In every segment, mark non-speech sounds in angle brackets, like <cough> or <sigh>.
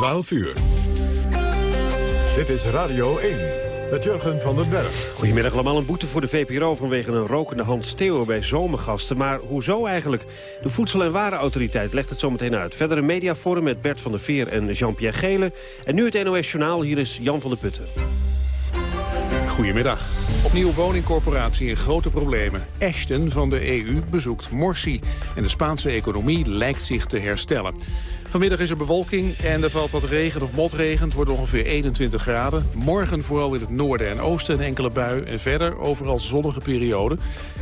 12 uur. Dit is Radio 1 met Jurgen van den Berg. Goedemiddag allemaal. Een boete voor de VPRO vanwege een rokende Hans Theo bij zomergasten. Maar hoezo eigenlijk? De Voedsel- en Warenautoriteit legt het zo meteen uit. Verder een mediaforum met Bert van der Veer en Jean-Pierre Gele. En nu het NOS Journaal. Hier is Jan van der Putten. Goedemiddag. Opnieuw woningcorporatie in grote problemen. Ashton van de EU bezoekt Morsi. En de Spaanse economie lijkt zich te herstellen. Vanmiddag is er bewolking en er valt wat regen of motregen. Het wordt ongeveer 21 graden. Morgen vooral in het noorden en oosten een enkele bui. En verder overal zonnige periode.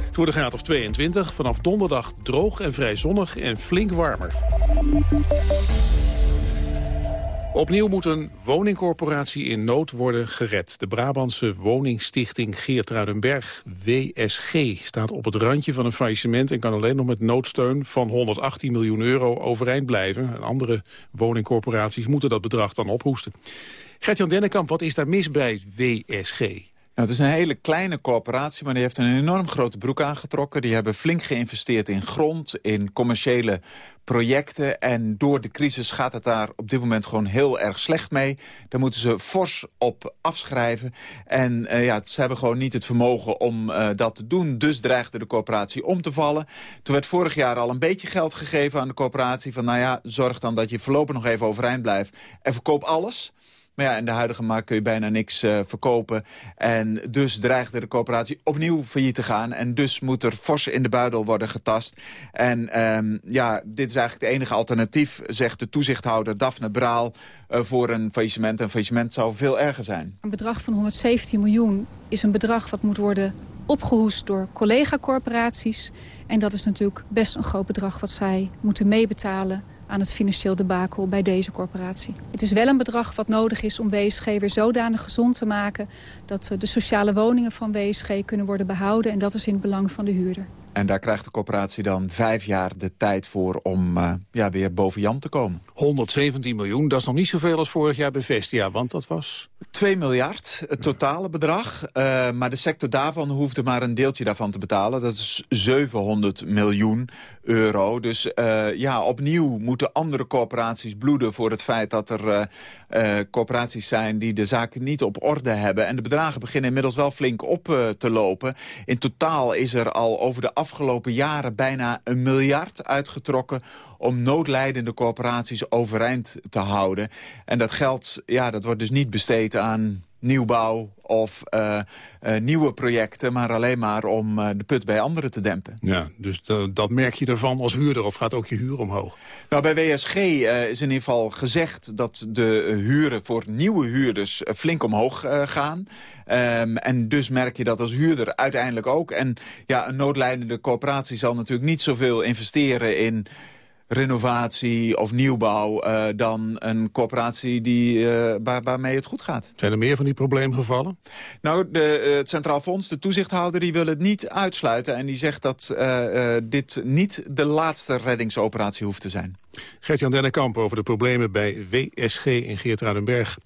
Het wordt een graad of 22. Vanaf donderdag droog en vrij zonnig en flink warmer. Opnieuw moet een woningcorporatie in nood worden gered. De Brabantse woningstichting Geertruidenberg, WSG, staat op het randje van een faillissement... en kan alleen nog met noodsteun van 118 miljoen euro overeind blijven. En andere woningcorporaties moeten dat bedrag dan ophoesten. Gert-Jan Dennekamp, wat is daar mis bij WSG? Nou, het is een hele kleine coöperatie, maar die heeft een enorm grote broek aangetrokken. Die hebben flink geïnvesteerd in grond, in commerciële projecten. En door de crisis gaat het daar op dit moment gewoon heel erg slecht mee. Daar moeten ze fors op afschrijven. En uh, ja, ze hebben gewoon niet het vermogen om uh, dat te doen. Dus dreigde de coöperatie om te vallen. Toen werd vorig jaar al een beetje geld gegeven aan de coöperatie. Van nou ja, zorg dan dat je voorlopig nog even overeind blijft. En verkoop alles. Maar ja, in de huidige markt kun je bijna niks uh, verkopen. En dus dreigde de coöperatie opnieuw failliet te gaan. En dus moet er fors in de buidel worden getast. En um, ja, dit is eigenlijk het enige alternatief, zegt de toezichthouder Daphne Braal... Uh, voor een faillissement. Een faillissement zou veel erger zijn. Een bedrag van 117 miljoen is een bedrag wat moet worden opgehoest door collega-corporaties. En dat is natuurlijk best een groot bedrag wat zij moeten meebetalen aan het financieel debakel bij deze corporatie. Het is wel een bedrag wat nodig is om WSG weer zodanig gezond te maken... dat de sociale woningen van WSG kunnen worden behouden... en dat is in het belang van de huurder. En daar krijgt de corporatie dan vijf jaar de tijd voor om uh, ja, weer boven Jan te komen. 117 miljoen, dat is nog niet zoveel als vorig jaar bij Vestia, want dat was... 2 miljard, het totale bedrag. Uh, maar de sector daarvan hoefde maar een deeltje daarvan te betalen. Dat is 700 miljoen euro. Dus uh, ja, opnieuw moeten andere corporaties bloeden voor het feit dat er corporaties zijn die de zaken niet op orde hebben. En de bedragen beginnen inmiddels wel flink op te lopen. In totaal is er al over de afgelopen jaren bijna een miljard uitgetrokken om noodlijdende corporaties overeind te houden. En dat geld ja, dat wordt dus niet besteed aan nieuwbouw of uh, uh, nieuwe projecten... maar alleen maar om uh, de put bij anderen te dempen. Ja, dus dat merk je ervan als huurder of gaat ook je huur omhoog? Nou, bij WSG is in ieder geval gezegd dat de huren voor nieuwe huurders flink omhoog gaan. Um, en dus merk je dat als huurder uiteindelijk ook. En ja, een noodlijdende coöperatie zal natuurlijk niet zoveel investeren in renovatie of nieuwbouw... Uh, dan een corporatie die, uh, waar, waarmee het goed gaat. Zijn er meer van die probleemgevallen? Nou, de, uh, het Centraal Fonds, de toezichthouder, die wil het niet uitsluiten. En die zegt dat dit niet de laatste reddingsoperatie hoeft te zijn. Gert-Jan Dennekamp over de problemen bij WSG in Geertruidenberg.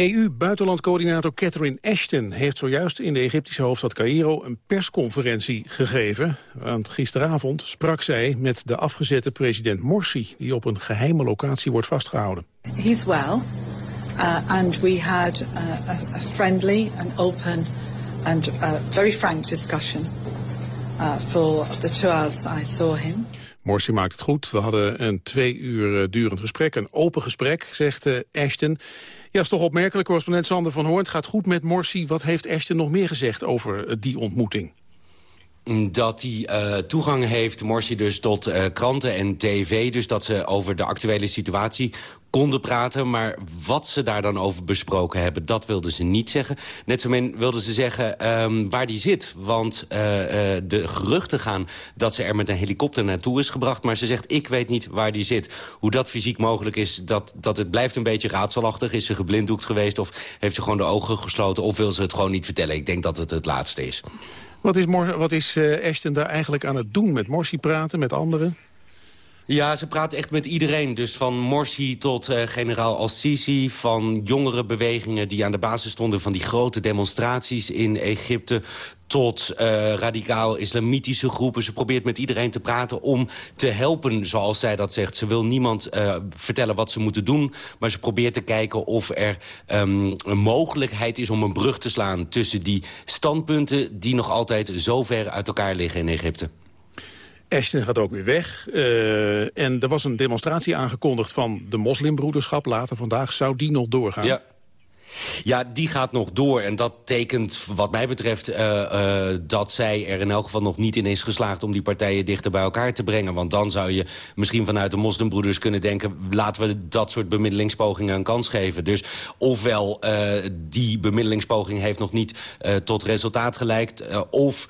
EU-buitenlandcoördinator Catherine Ashton heeft zojuist in de Egyptische hoofdstad Cairo een persconferentie gegeven. Want gisteravond sprak zij met de afgezette president Morsi, die op een geheime locatie wordt vastgehouden. He's well, uh, and we had uh, a, a friendly and open and uh, very frank discussion. Uh, for the two hours I saw him. Morsi maakt het goed. We hadden een twee uur uh, durend gesprek, een open gesprek, zegt uh, Ashton. Ja, is toch opmerkelijk, correspondent Sander van Hoorn. Gaat goed met Morsi. Wat heeft Ashton nog meer gezegd over uh, die ontmoeting? Dat hij uh, toegang heeft, Morsi dus, tot uh, kranten en tv. Dus dat ze over de actuele situatie konden praten. Maar wat ze daar dan over besproken hebben, dat wilden ze niet zeggen. Net zo min wilden ze zeggen um, waar die zit. Want uh, de geruchten gaan dat ze er met een helikopter naartoe is gebracht. Maar ze zegt, ik weet niet waar die zit. Hoe dat fysiek mogelijk is, dat, dat het blijft een beetje raadselachtig. Is ze geblinddoekt geweest of heeft ze gewoon de ogen gesloten... of wil ze het gewoon niet vertellen? Ik denk dat het het laatste is. Wat is, Mor wat is uh, Ashton daar eigenlijk aan het doen? Met Morsi praten, met anderen? Ja, ze praat echt met iedereen. Dus van Morsi tot uh, generaal Al-Sisi... van jongere bewegingen die aan de basis stonden... van die grote demonstraties in Egypte tot uh, radicaal-islamitische groepen. Ze probeert met iedereen te praten om te helpen, zoals zij dat zegt. Ze wil niemand uh, vertellen wat ze moeten doen... maar ze probeert te kijken of er um, een mogelijkheid is om een brug te slaan... tussen die standpunten die nog altijd zo ver uit elkaar liggen in Egypte. Ashton gaat ook weer weg. Uh, en er was een demonstratie aangekondigd van de moslimbroederschap. Later vandaag zou die nog doorgaan. Ja. Ja, die gaat nog door. En dat tekent wat mij betreft uh, uh, dat zij er in elk geval nog niet in is geslaagd... om die partijen dichter bij elkaar te brengen. Want dan zou je misschien vanuit de moslimbroeders kunnen denken... laten we dat soort bemiddelingspogingen een kans geven. Dus ofwel uh, die bemiddelingspoging heeft nog niet tot resultaat geleid... of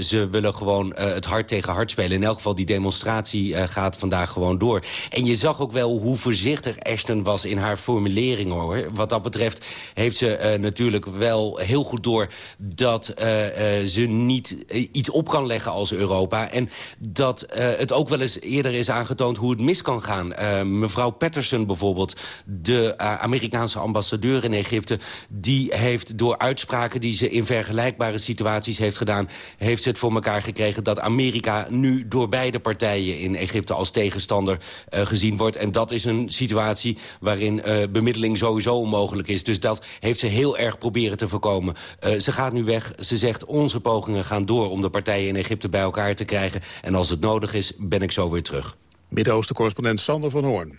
ze willen gewoon het hart tegen hart spelen. In elk geval, die demonstratie gaat vandaag gewoon door. En je zag ook wel hoe voorzichtig Ashton was in haar formulering, hoor. Wat dat betreft heeft ze uh, natuurlijk wel heel goed door... dat uh, uh, ze niet iets op kan leggen als Europa. En dat het ook wel eens eerder is aangetoond hoe het mis kan gaan. mevrouw Patterson bijvoorbeeld, de Amerikaanse ambassadeur in Egypte... die heeft door uitspraken die ze in vergelijkbare situaties heeft gedaan... heeft ze het voor elkaar gekregen dat Amerika nu door beide partijen in Egypte... als tegenstander gezien wordt. En dat is een situatie waarin bemiddeling sowieso onmogelijk is. Dus dat heeft ze heel erg proberen te voorkomen. Uh, ze gaat nu weg. Ze zegt onze pogingen gaan door om de partijen in Egypte bij elkaar te krijgen. En als het nodig is, ben ik zo weer terug. Midden-Oosten-correspondent Sander van Hoorn.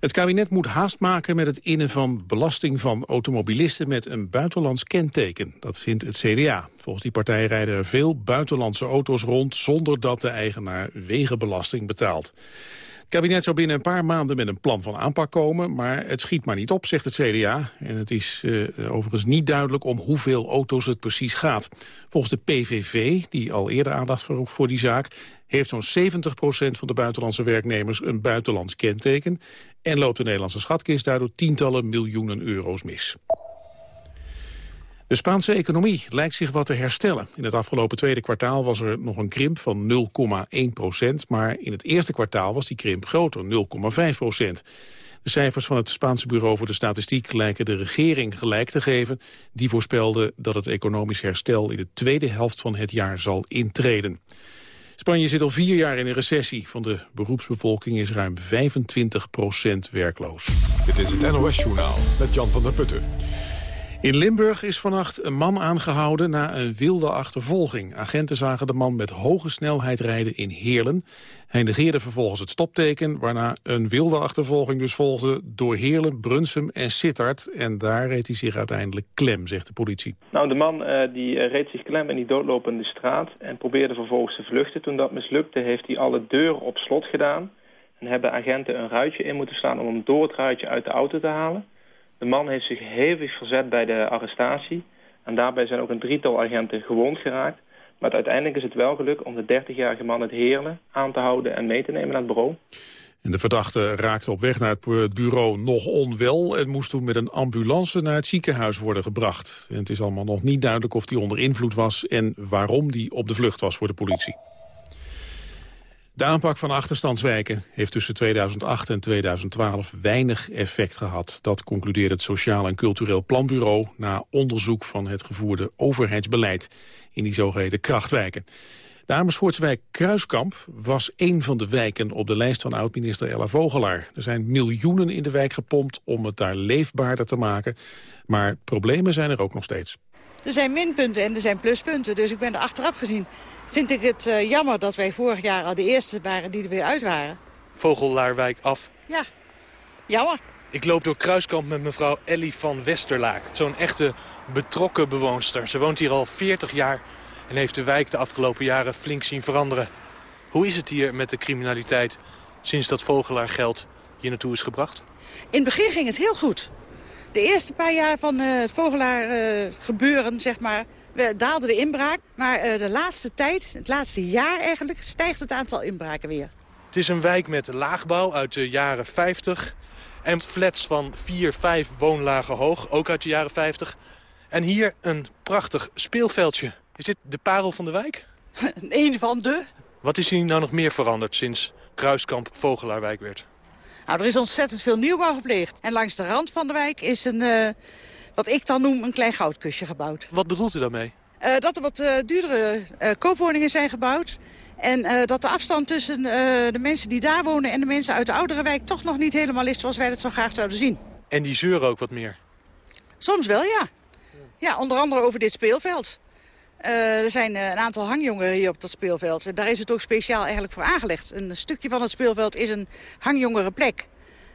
Het kabinet moet haast maken met het innen van belasting van automobilisten met een buitenlands kenteken. Dat vindt het CDA. Volgens die partij rijden er veel buitenlandse auto's rond zonder dat de eigenaar wegenbelasting betaalt. Kabinet zou binnen een paar maanden met een plan van aanpak komen... maar het schiet maar niet op, zegt het CDA. En het is uh, overigens niet duidelijk om hoeveel auto's het precies gaat. Volgens de PVV, die al eerder aandacht vroeg voor die zaak... heeft zo'n 70% van de buitenlandse werknemers een buitenlands kenteken... en loopt de Nederlandse schatkist daardoor tientallen miljoenen euro's mis. De Spaanse economie lijkt zich wat te herstellen. In het afgelopen tweede kwartaal was er nog een krimp van 0,1 procent... maar in het eerste kwartaal was die krimp groter, 0,5 procent. De cijfers van het Spaanse Bureau voor de Statistiek lijken de regering gelijk te geven. Die voorspelde dat het economisch herstel in de tweede helft van het jaar zal intreden. Spanje zit al vier jaar in een recessie. Van de beroepsbevolking is ruim 25 procent werkloos. Dit is het NOS Journaal met Jan van der Putten. In Limburg is vannacht een man aangehouden na een wilde achtervolging. Agenten zagen de man met hoge snelheid rijden in Heerlen. Hij negeerde vervolgens het stopteken, waarna een wilde achtervolging dus volgde door Heerlen, Brunsum en Sittard. En daar reed hij zich uiteindelijk klem, zegt de politie. Nou, de man uh, die uh, reed zich klem in die doodlopende straat en probeerde vervolgens te vluchten. Toen dat mislukte heeft hij alle deuren op slot gedaan. En hebben agenten een ruitje in moeten slaan om hem door het ruitje uit de auto te halen. De man heeft zich hevig verzet bij de arrestatie. En daarbij zijn ook een drietal agenten gewond geraakt. Maar uiteindelijk is het wel gelukt om de 30-jarige man het Heerlen aan te houden en mee te nemen naar het bureau. En de verdachte raakte op weg naar het bureau nog onwel... en moest toen met een ambulance naar het ziekenhuis worden gebracht. En het is allemaal nog niet duidelijk of hij onder invloed was... en waarom hij op de vlucht was voor de politie. De aanpak van achterstandswijken heeft tussen 2008 en 2012 weinig effect gehad. Dat concludeert het Sociaal en Cultureel Planbureau na onderzoek van het gevoerde overheidsbeleid in die zogeheten krachtwijken. De Amersfoortswijk Kruiskamp was een van de wijken op de lijst van oud-minister Ella Vogelaar. Er zijn miljoenen in de wijk gepompt om het daar leefbaarder te maken. Maar problemen zijn er ook nog steeds. Er zijn minpunten en er zijn pluspunten, dus ik ben er achteraf gezien vind ik het uh, jammer dat wij vorig jaar al de eerste waren die er weer uit waren. Vogelaarwijk af. Ja, jammer. Ik loop door Kruiskamp met mevrouw Ellie van Westerlaak. Zo'n echte betrokken bewoonster. Ze woont hier al 40 jaar en heeft de wijk de afgelopen jaren flink zien veranderen. Hoe is het hier met de criminaliteit sinds dat Vogelaargeld hier naartoe is gebracht? In het begin ging het heel goed. De eerste paar jaar van uh, het Vogelaar uh, gebeuren, zeg maar, we daalde de inbraak. Maar uh, de laatste tijd, het laatste jaar eigenlijk, stijgt het aantal inbraken weer. Het is een wijk met laagbouw uit de jaren 50. En flats van 4, 5 woonlagen hoog, ook uit de jaren 50. En hier een prachtig speelveldje. Is dit de parel van de wijk? <laughs> Een van de. Wat is hier nou nog meer veranderd sinds Kruiskamp Vogelaarwijk werd? Nou, er is ontzettend veel nieuwbouw gepleegd. En langs de rand van de wijk is een, uh, wat ik dan noem, een klein goudkusje gebouwd. Wat bedoelt u daarmee? Uh, dat er wat uh, duurdere koopwoningen zijn gebouwd. En dat de afstand tussen de mensen die daar wonen en de mensen uit de oudere wijk toch nog niet helemaal is zoals wij dat zo graag zouden zien. En die zeuren ook wat meer? Soms wel, ja. Ja, onder andere over dit speelveld. Uh, er zijn uh, een aantal hangjongeren hier op dat speelveld. En daar is het ook speciaal eigenlijk voor aangelegd. Een stukje van het speelveld is een hangjongerenplek.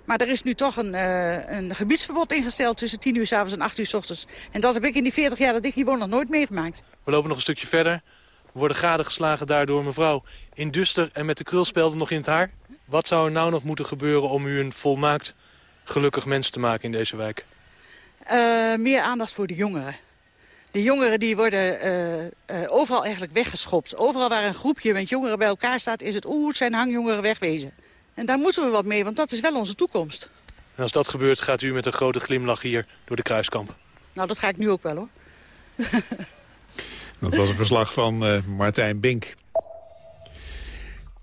Maar er is nu toch een, uh, een gebiedsverbod ingesteld tussen 10 uur s avonds en 8 uur s ochtends. En dat heb ik in die 40 jaar dat ik hier woon nog nooit meegemaakt. We lopen nog een stukje verder. We worden gadegeslagen daardoor mevrouw in duster en met de krulspelden nog in het haar. Wat zou er nou nog moeten gebeuren om u een volmaakt gelukkig mens te maken in deze wijk? meer aandacht voor de jongeren. De jongeren die worden uh, uh, overal eigenlijk weggeschopt. Overal waar een groepje met jongeren bij elkaar staat... is het oeh, het zijn hangjongeren wegwezen. En daar moeten we wat mee, want dat is wel onze toekomst. En als dat gebeurt, gaat u met een grote glimlach hier door de kruiskamp? Nou, dat ga ik nu ook wel, hoor. <laughs> dat was een verslag van uh, Martijn Bink.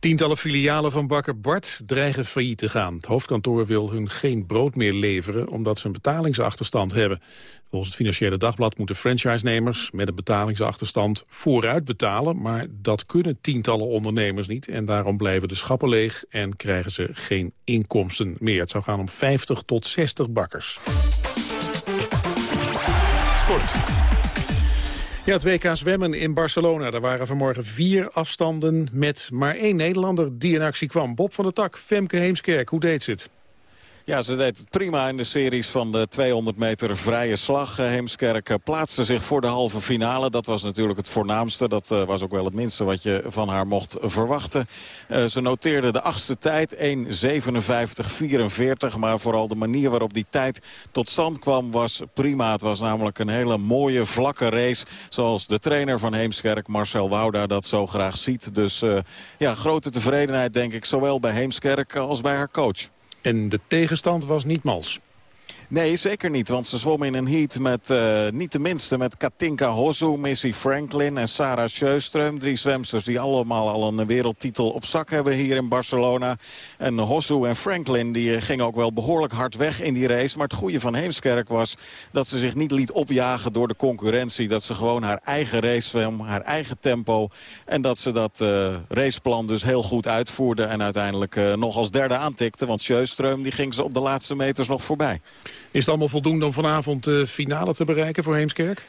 Tientallen filialen van bakker Bart dreigen failliet te gaan. Het hoofdkantoor wil hun geen brood meer leveren omdat ze een betalingsachterstand hebben. Volgens het Financiële Dagblad moeten franchise-nemers met een betalingsachterstand vooruit betalen. Maar dat kunnen tientallen ondernemers niet en daarom blijven de schappen leeg en krijgen ze geen inkomsten meer. Het zou gaan om 50 tot 60 bakkers. Sport. Ja, het WK zwemmen in Barcelona. Daar waren vanmorgen vier afstanden met maar één Nederlander die in actie kwam. Bob van der Tak, Femke Heemskerk, hoe deed ze het? Ja, ze deed prima in de series van de 200 meter vrije slag. Eh, Heemskerk eh, plaatste zich voor de halve finale. Dat was natuurlijk het voornaamste. Dat eh, was ook wel het minste wat je van haar mocht verwachten. ze noteerde de achtste tijd, 1.57.44. Maar vooral de manier waarop die tijd tot stand kwam was prima. Het was namelijk een hele mooie, vlakke race. Zoals de trainer van Heemskerk, Marcel Wouda, dat zo graag ziet. Dus ja, grote tevredenheid denk ik, zowel bij Heemskerk als bij haar coach. En de tegenstand was niet mals. Nee, zeker niet. Want ze zwommen in een heat met uh, niet de minste... met Katinka Hosu, Missy Franklin en Sarah Sjöström. Drie zwemsters die allemaal al een wereldtitel op zak hebben hier in Barcelona. En Hosu en Franklin die eh, gingen ook wel behoorlijk hard weg in die race. Maar het goede van Heemskerk was dat ze zich niet liet opjagen door de concurrentie. Dat ze gewoon haar eigen race zwem, haar eigen tempo. En dat ze dat uh, raceplan dus heel goed uitvoerde. En uiteindelijk uh, nog als derde aantikte. Want Sjöström die ging ze op de laatste meters nog voorbij. Is het allemaal voldoende om vanavond de finale te bereiken voor Heemskerk?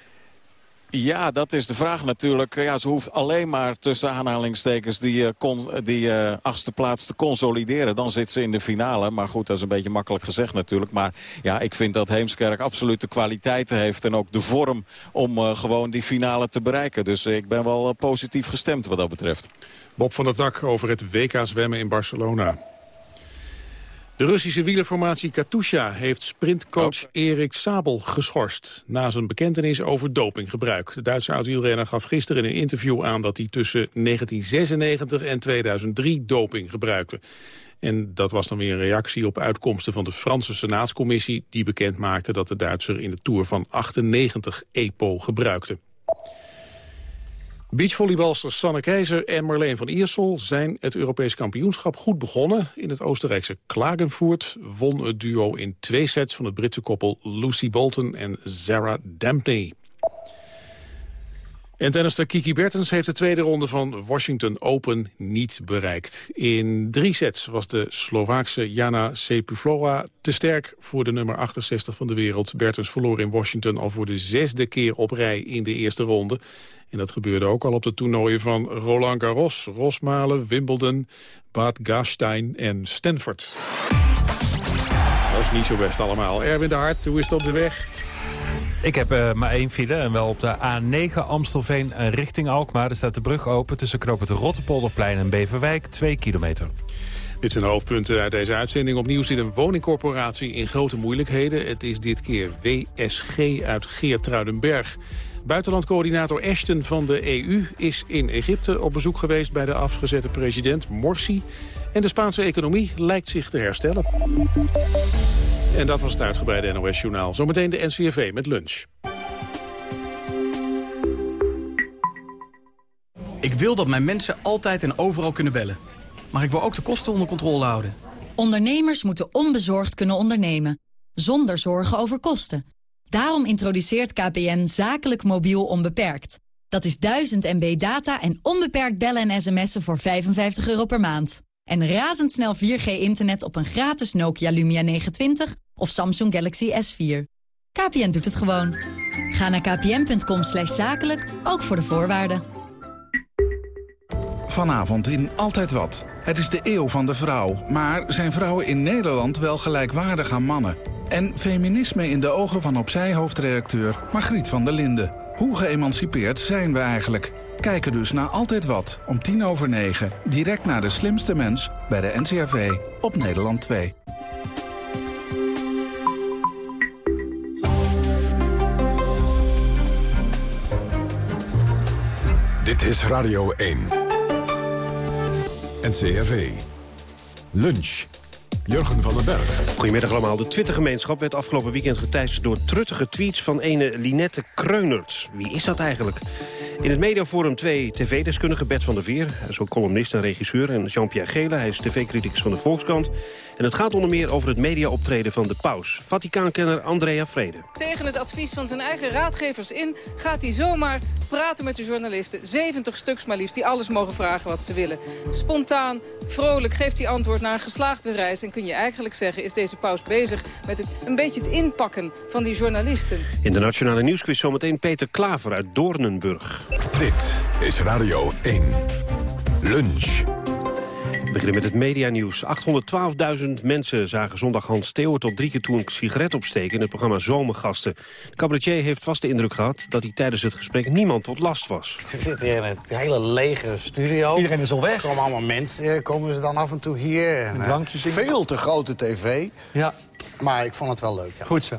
Ja, dat is de vraag natuurlijk. Ja, ze hoeft alleen maar tussen aanhalingstekens die, uh, kon, die uh, achtste plaats te consolideren. Dan zit ze in de finale. Maar goed, dat is een beetje makkelijk gezegd natuurlijk. Maar ja, ik vind dat Heemskerk absoluut de kwaliteiten heeft. En ook de vorm om uh, gewoon die finale te bereiken. Dus ik ben wel positief gestemd wat dat betreft. Bob van der Tak over het WK zwemmen in Barcelona. De Russische wielerformatie Katusha heeft sprintcoach Erik Sabel geschorst... na zijn bekentenis over dopinggebruik. De Duitse oud-wielrenner gaf gisteren in een interview aan... dat hij tussen 1996 en 2003 doping gebruikte. En dat was dan weer een reactie op uitkomsten van de Franse Senaatscommissie... die bekend maakte dat de Duitser in de Tour van 98 EPO gebruikte. Beachvolleybalsters Sanne Keizer en Marleen van Iersel zijn het Europees kampioenschap goed begonnen. In het Oostenrijkse Klagenvoort won het duo in twee sets van het Britse koppel Lucy Bolton en Sarah Dampney. En tennister Kiki Bertens heeft de tweede ronde van Washington Open niet bereikt. In drie sets was de Slovaakse Jana Sepuflora te sterk voor de nummer 68 van de wereld. Bertens verloor in Washington al voor de zesde keer op rij in de eerste ronde. En dat gebeurde ook al op de toernooien van Roland Garros, Rosmalen, Wimbledon, Bad Gastein en Stanford. Dat is niet zo best allemaal. Erwin de Hart, hoe is het op de weg? Ik heb uh, maar één file en wel op de A9 Amstelveen richting Alkmaar. Er staat de brug open tussen knooppunt Rotterpolderplein en Beverwijk, 2 kilometer. Dit zijn de hoofdpunten uit deze uitzending. Opnieuw zit een woningcorporatie in grote moeilijkheden. Het is dit keer WSG uit Geertruidenberg. Buitenlandcoördinator Ashton van de EU is in Egypte op bezoek geweest bij de afgezette president Morsi. En de Spaanse economie lijkt zich te herstellen. En dat was het uitgebreide NOS-journaal. Zometeen de NCRV met lunch. Ik wil dat mijn mensen altijd en overal kunnen bellen. Maar ik wil ook de kosten onder controle houden. Ondernemers moeten onbezorgd kunnen ondernemen. Zonder zorgen over kosten. Daarom introduceert KPN zakelijk mobiel onbeperkt. Dat is 1000 MB data en onbeperkt bellen en sms'en voor 55 euro per maand. En razendsnel 4G-internet op een gratis Nokia Lumia 920 of Samsung Galaxy S4. KPN doet het gewoon. Ga naar kpn.com zakelijk, ook voor de voorwaarden. Vanavond in Altijd Wat. Het is de eeuw van de vrouw, maar zijn vrouwen in Nederland wel gelijkwaardig aan mannen? En feminisme in de ogen van opzij-hoofdredacteur Margriet van der Linden. Hoe geëmancipeerd zijn we eigenlijk? Kijken dus naar Altijd Wat, om tien over negen. Direct naar de slimste mens, bij de NCRV, op Nederland 2. Dit is Radio 1. NCRV. Lunch. Jurgen van den Berg. Goedemiddag allemaal. De Twittergemeenschap werd afgelopen weekend geteisterd door truttige tweets van ene Linette Kreunert. Wie is dat eigenlijk? In het mediaforum twee tv-deskundigen, Bert van der Veer... ook columnist en regisseur, en Jean-Pierre Gele... hij is tv-criticus van de Volkskrant. En het gaat onder meer over het mediaoptreden van de paus. Vaticaankenner Andrea Vrede. Tegen het advies van zijn eigen raadgevers in... gaat hij zomaar praten met de journalisten. 70 stuks maar liefst, die alles mogen vragen wat ze willen. Spontaan, vrolijk geeft hij antwoord naar een geslaagde reis... en kun je eigenlijk zeggen, is deze paus bezig... met het, een beetje het inpakken van die journalisten. In de Nationale Nieuwsquiz zometeen Peter Klaver uit Doornenburg. Dit is Radio 1. Lunch. We beginnen met het medianieuws. 812.000 mensen zagen zondag Hans Theo tot drie keer toe een sigaret opsteken in het programma Zomergasten. De cabaretier heeft vast de indruk gehad dat hij tijdens het gesprek niemand tot last was. We zitten hier in een hele lege studio. Iedereen is al weg. Er komen allemaal mensen, komen ze dan af en toe hier. En, Een drankje zingen. veel te grote tv. Ja, Maar ik vond het wel leuk. Ja. goed zo.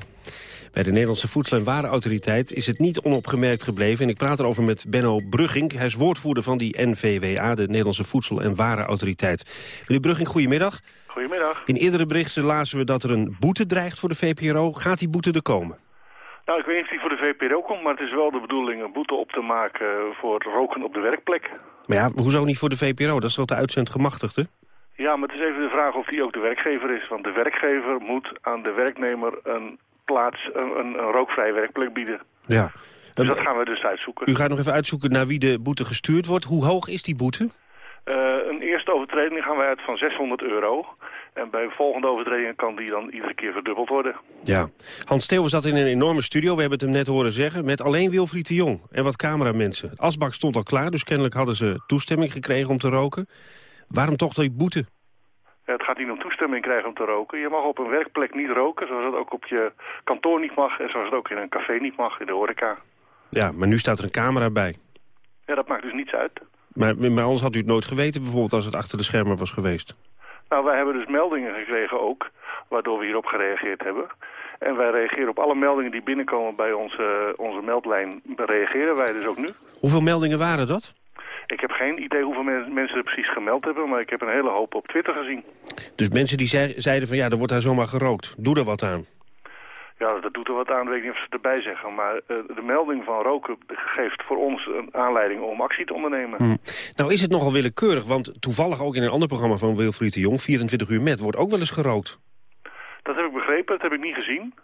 Bij de Nederlandse Voedsel- en Warenautoriteit is het niet onopgemerkt gebleven. En ik praat erover met Benno Brugging. Hij is woordvoerder van die NVWA, de Nederlandse Voedsel- en Warenautoriteit. Meneer Brugging, goedemiddag. Goedemiddag. In eerdere berichten lazen we dat er een boete dreigt voor de VPRO. Gaat die boete er komen? Nou, ik weet niet of die voor de VPRO komt, maar het is wel de bedoeling een boete op te maken voor roken op de werkplek. Maar ja, hoezo niet voor de VPRO? Dat is toch de uitzendgemachtigde? Ja, maar het is even de vraag of die ook de werkgever is. Want de werkgever moet aan de werknemer een plaats, een, een, een rookvrije werkplek bieden. Ja. Dus dat gaan we dus uitzoeken. U gaat nog even uitzoeken naar wie de boete gestuurd wordt. Hoe hoog is die boete? Eh, een eerste overtreding gaan wij uit van 600 euro. En bij volgende overtredingen kan die dan iedere keer verdubbeld worden. Ja. Hans Theo zat in een enorme studio, we hebben het hem net horen zeggen... met alleen Wilfried de Jong en wat cameramensen. Asbak stond al klaar, dus kennelijk hadden ze toestemming gekregen om te roken. Waarom toch die boete? Het gaat niet om toestemming krijgen om te roken. Je mag op een werkplek niet roken, zoals het ook op je kantoor niet mag... en zoals het ook in een café niet mag, in de horeca. Ja, maar nu staat er een camera bij. Ja, dat maakt dus niets uit. Maar, maar anders had u het nooit geweten, bijvoorbeeld als het achter de schermen was geweest. Nou, wij hebben dus meldingen gekregen ook, waardoor we hierop gereageerd hebben. En wij reageren op alle meldingen die binnenkomen bij onze, onze meldlijn. Reageren wij dus ook nu. Hoeveel meldingen waren dat? Ik heb geen idee hoeveel men- mensen er precies gemeld hebben, maar ik heb een hele hoop op Twitter gezien. Dus mensen die zei- zeiden van ja, er wordt daar zomaar gerookt. Doe er wat aan. Ja, dat doet er wat aan, weet ik niet of ze erbij zeggen. Maar eh, de melding van roken geeft voor ons een aanleiding om actie te ondernemen. Hm. Nou is het nogal willekeurig, want toevallig ook in een ander programma van Wilfried de Jong... 24 uur met, wordt ook wel eens gerookt. Dat heb ik begrepen, dat heb ik niet gezien.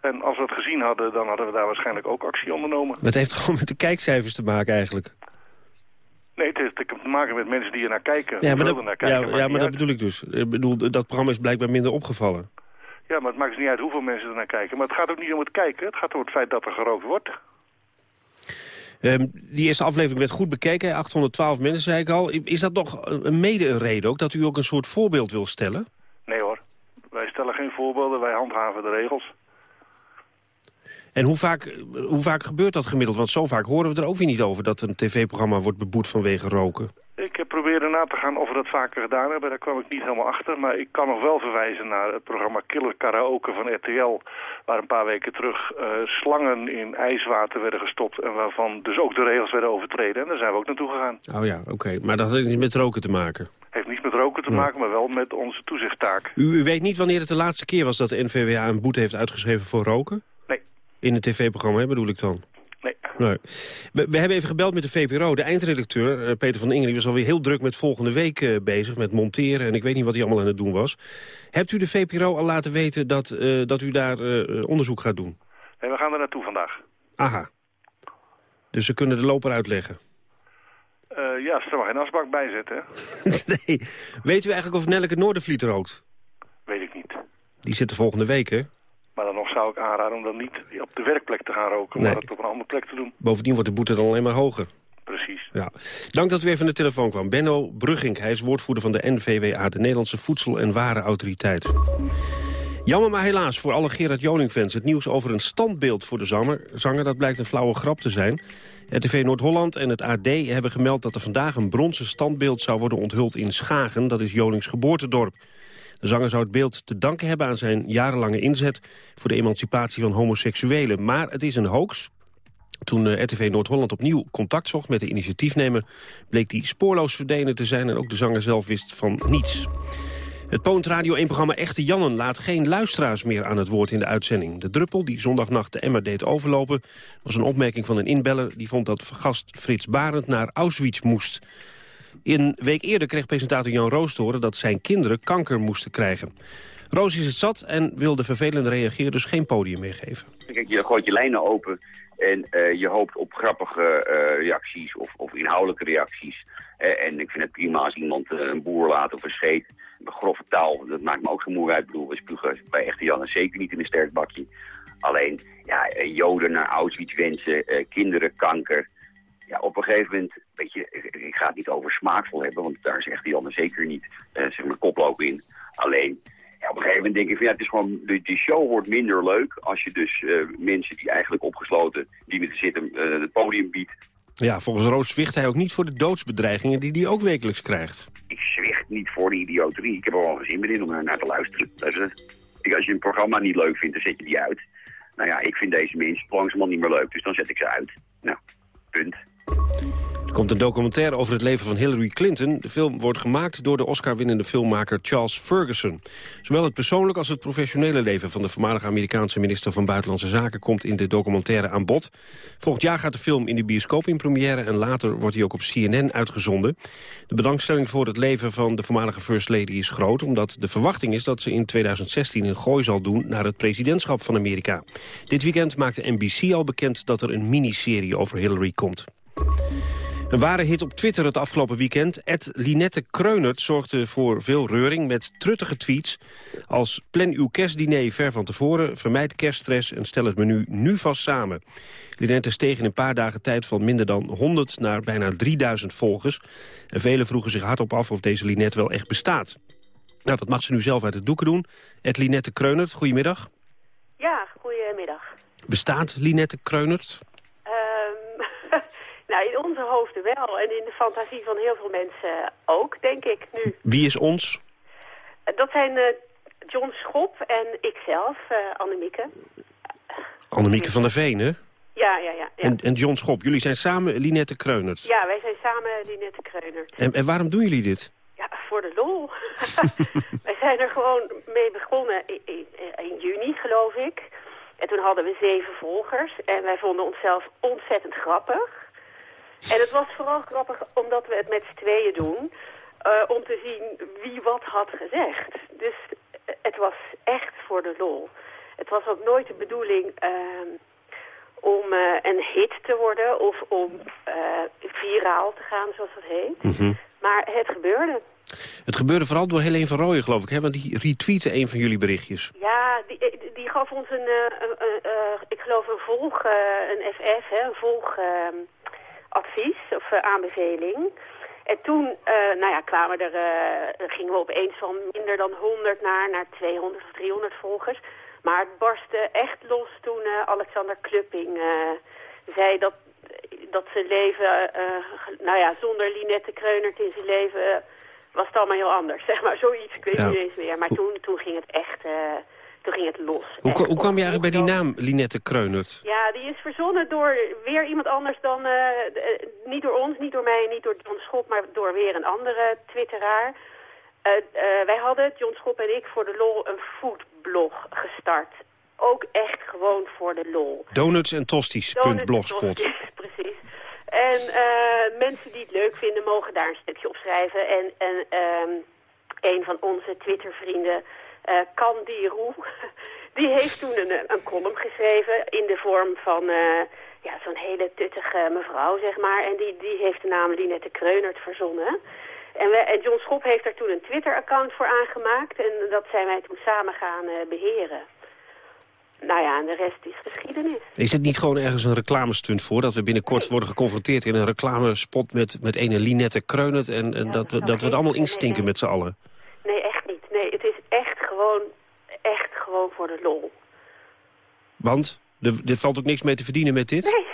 En als we het gezien hadden, dan hadden we daar waarschijnlijk ook actie ondernomen. Dat heeft <laughs> gewoon met de kijkcijfers te maken eigenlijk. Nee, het heeft te maken met mensen die er naar kijken. Ja, maar, dat, naar kijken. ja, ja, maar dat bedoel ik dus. Ik bedoel, dat programma is blijkbaar minder opgevallen. Ja, maar het maakt dus niet uit hoeveel mensen er naar kijken. Maar het gaat ook niet om het kijken. Het gaat om het feit dat er gerookt wordt. Ehm, die eerste aflevering werd goed bekeken, 812 mensen zei ik al. Is dat nog een, mede een reden ook, dat u ook een soort voorbeeld wil stellen? Nee hoor. Wij stellen geen voorbeelden, wij handhaven de regels. En hoe vaak, hoe vaak gebeurt dat gemiddeld? Want zo vaak horen we er ook weer niet over dat een tv-programma wordt beboet vanwege roken. Ik heb proberen na te gaan of we dat vaker gedaan hebben. Daar kwam ik niet helemaal achter. Maar ik kan nog wel verwijzen naar het programma Killer Karaoke van RTL. Waar een paar weken terug eh, slangen in ijswater werden gestopt. En waarvan dus ook de regels werden overtreden. En daar zijn we ook naartoe gegaan. Oh ja, oké. Maar dat heeft niets met roken te maken. Heeft niets met roken te maken, maar wel met onze toezichttaak. U, u weet niet wanneer het de laatste keer was dat de NVWA een boete heeft uitgeschreven voor roken? In het tv-programma, bedoel ik dan? Nee. Nee. We, we hebben even gebeld met de VPRO. De eindredacteur, eh, Peter van Ingen, die was alweer heel druk met volgende week eh, bezig. Met monteren en ik weet niet wat hij allemaal aan het doen was. Hebt u de VPRO al laten weten dat, eh, dat u daar onderzoek gaat doen? Nee, we gaan er naartoe vandaag. Aha. Dus ze kunnen de loper uitleggen. Ja, er maar geen asbak bij zit, hè? <laughs> nee. Weet u eigenlijk of Nelleke Noordervliet rookt? Weet ik niet. Die zit er volgende week, hè? Zou ik aanraden om dan niet op de werkplek te gaan roken... Nee. maar het op een andere plek te doen. Bovendien wordt de boete dan alleen maar hoger. Precies. Ja. Dank dat u even aan de telefoon kwam. Benno Brugging, hij is woordvoerder van de NVWA... de Nederlandse Voedsel- en Warenautoriteit. Jammer maar helaas voor alle Gerard Joning-fans. Het nieuws over een standbeeld voor de zanger, zanger dat blijkt een flauwe grap te zijn. RTV Noord-Holland en het AD hebben gemeld dat er vandaag een bronzen standbeeld zou worden onthuld in Schagen. Dat is Jonings geboortedorp. De zanger zou het beeld te danken hebben aan zijn jarenlange inzet voor de emancipatie van homoseksuelen. Maar het is een hoax. Toen eh, RTV Noord-Holland opnieuw contact zocht met de initiatiefnemer... bleek die spoorloos verdwenen te zijn en ook de zanger zelf wist van niets. Het Poont Radio 1-programma Echte Jannen laat geen luisteraars meer aan het woord in de uitzending. De druppel die zondagnacht de emmer deed overlopen... was een opmerking van een inbeller die vond dat gast Frits Barend naar Auschwitz moest. Een week eerder kreeg presentator Jan Roos te horen dat zijn kinderen kanker moesten krijgen. Roos is het zat en wil de vervelende reageerders geen podium meer geven. Je gooit je lijnen open en eh, je hoopt op grappige eh, reacties of, of inhoudelijke reacties. Eh, en ik vind het prima als iemand een boer laat of een scheet. Grove taal, dat maakt me ook geen moer uit. Ik bedoel, we spugen bij echte Jan zeker niet in een sterk bakje. Alleen, ja, joden naar Auschwitz wensen, kinderen, kanker. Ja, op een gegeven moment, weet je, ik, ga het niet over smaakvol hebben, want daar is echte Jan zeker niet, eh, zeg maar, koploop in. Alleen, ja, op een gegeven moment denk ik van ja, het is gewoon, de, de show wordt minder leuk als je dus eh, mensen die eigenlijk opgesloten, die met zitten, eh, het podium biedt. Ja, volgens Roos zwicht hij ook niet voor de doodsbedreigingen die hij ook wekelijks krijgt. Ik zwicht niet voor de idioterie. Ik heb er wel geen zin meer in om naar te luisteren. Ik, als je een programma niet leuk vindt, dan zet je die uit. Nou ja, ik vind deze mensen langzamerhand niet meer leuk, dus dan zet ik ze uit. Nou, punt. Er komt een documentaire over het leven van Hillary Clinton. De film wordt gemaakt door de Oscar-winnende filmmaker Charles Ferguson. Zowel het persoonlijk als het professionele leven van de voormalige Amerikaanse minister van Buitenlandse Zaken komt in de documentaire aan bod. Volgend jaar gaat de film in de bioscoop in première en later wordt hij ook op CNN uitgezonden. De belangstelling voor het leven van de voormalige First Lady is groot, omdat de verwachting is dat ze in 2016 een gooi zal doen naar het presidentschap van Amerika. Dit weekend maakte NBC al bekend dat er een miniserie over Hillary komt. Een ware hit op Twitter het afgelopen weekend. Ed Linette Kreunert zorgde voor veel reuring met truttige tweets... als plan uw kerstdiner ver van tevoren, vermijd kerststress... en stel het menu nu vast samen. Linette steeg in een paar dagen tijd van minder dan 100 naar bijna 3000 volgers. En velen vroegen zich hardop af of deze Linette wel echt bestaat. Nou, dat mag ze nu zelf uit het doeken doen. Ed Linette Kreunert, goedemiddag. Ja, goedemiddag. Bestaat Linette Kreunert? Nou, in onze hoofden wel. En in de fantasie van heel veel mensen ook, denk ik nu. Wie is ons? Eh, Dat zijn eh, John Schop en ikzelf, uh, Annemieke. Annemieke van der Veen, hè? Ja, ja, ja. ja. En, en John Schop, jullie zijn samen Linette Kreunert. Ja, wij zijn samen Linette Kreunert. En, en waarom doen jullie dit? Ja, voor de lol. <laughs> wij zijn er gewoon mee begonnen in, in, in juni, geloof ik. En toen hadden we zeven volgers. En wij vonden onszelf ontzettend grappig. En het was vooral grappig omdat we het met z'n tweeën doen. Uh, om te zien wie wat had gezegd. Dus uh, het was echt voor de lol. Het was ook nooit de bedoeling uh, om uh, een hit te worden of om viraal te gaan, zoals dat heet. Mm -hmm. Maar het gebeurde. Het gebeurde vooral door Helene van Rooyen, geloof ik, hè? want die retweette een van jullie berichtjes. Ja, die, die gaf ons een, ik geloof een volg, een FF, hè, een volgadvies of aanbeveling. En toen uh, nou ja, kwamen er, uh, gingen we opeens van minder dan 100 naar, naar 200 of 300 volgers. Maar het barstte echt los toen Alexander Klupping zei dat, dat zijn leven, nou ja, zonder Linette Kreunert in zijn leven was het allemaal heel anders. <laughs> Zeg maar zoiets, ik weet ja. niet eens meer. Maar toen, toen ging het echt... toen ging het los. Hoe, hoe kwam je eigenlijk bij die naam Linette Kreunert? Ja, die is verzonnen door weer iemand anders dan... Uh, uh, niet door ons, niet door mij, niet door John Schop... maar door weer een andere twitteraar. Uh, wij hadden, John Schop en ik, voor de lol een foodblog gestart. Ook echt gewoon voor de lol. Donuts en tosties.blogspot. <laughs> En eh, mensen die het leuk vinden mogen daar een stukje op schrijven. En, en ehm, een van onze Twitter-vrienden, uh, Candy Roe, <laughs> die heeft toen een, een column geschreven in de vorm van uh, ja, zo'n hele tuttige mevrouw, zeg maar. En die, die heeft de naam Linette Kreunert verzonnen. En, we, en John Schop heeft daar toen een Twitter-account voor aangemaakt. En dat zijn wij toen samen gaan beheren. Nou ja, en de rest is geschiedenis. Is het niet gewoon ergens een reclamestunt voor? Dat we binnenkort worden geconfronteerd in een reclamespot met, met ene Linette Kreunert... en, en dat, we, dat we het allemaal instinken met z'n allen? Nee, echt niet. Nee, het is echt gewoon, echt gewoon voor de lol. Want? Er, er valt ook niks mee te verdienen met dit? Nee,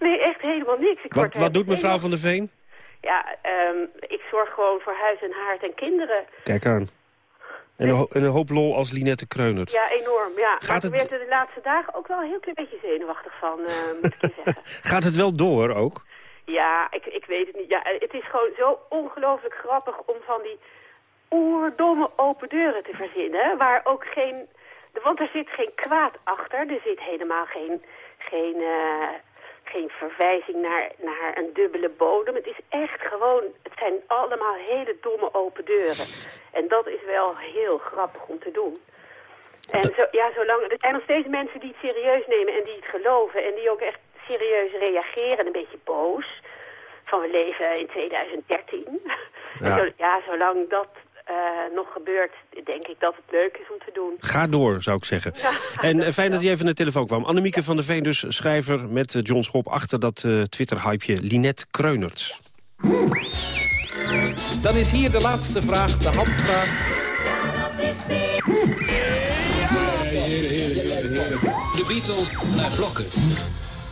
<laughs> nee echt helemaal niks. Ik wat wat doet mevrouw Van der Veen? Ja, um, ik zorg gewoon voor huis en haard en kinderen. Kijk aan. En een, een, hoop lol als Linette Kreunert. Ja, enorm. Ja. Gaat maar het... werd er de laatste dagen ook wel een heel klein beetje zenuwachtig van, uh, moet ik je zeggen. <laughs> Gaat het wel door ook? Ja, ik, ik weet het niet. Ja, het is gewoon zo ongelooflijk grappig om van die oerdomme open deuren te verzinnen. Waar ook geen... Want er zit geen kwaad achter. Er zit helemaal geen... geen uh, geen verwijzing naar, naar een dubbele bodem. Het is echt gewoon, het zijn allemaal hele domme open deuren. En dat is wel heel grappig om te doen. En zo, ja, zolang, er zijn nog steeds mensen die het serieus nemen en die het geloven. En die ook echt serieus reageren, een beetje boos. Van we leven in 2013. Ja, zo, <laughs> ja zolang dat nog gebeurt, denk ik dat het leuk is om te doen. Ga door, zou ik zeggen. en uh, fijn dat je even naar de telefoon kwam. Annemieke van der Veen dus, schrijver met uh, John Schop... achter dat Twitter-hypeje Linette Kreunert. Dan is hier de laatste vraag, de handvraag. De Beatles naar blokken.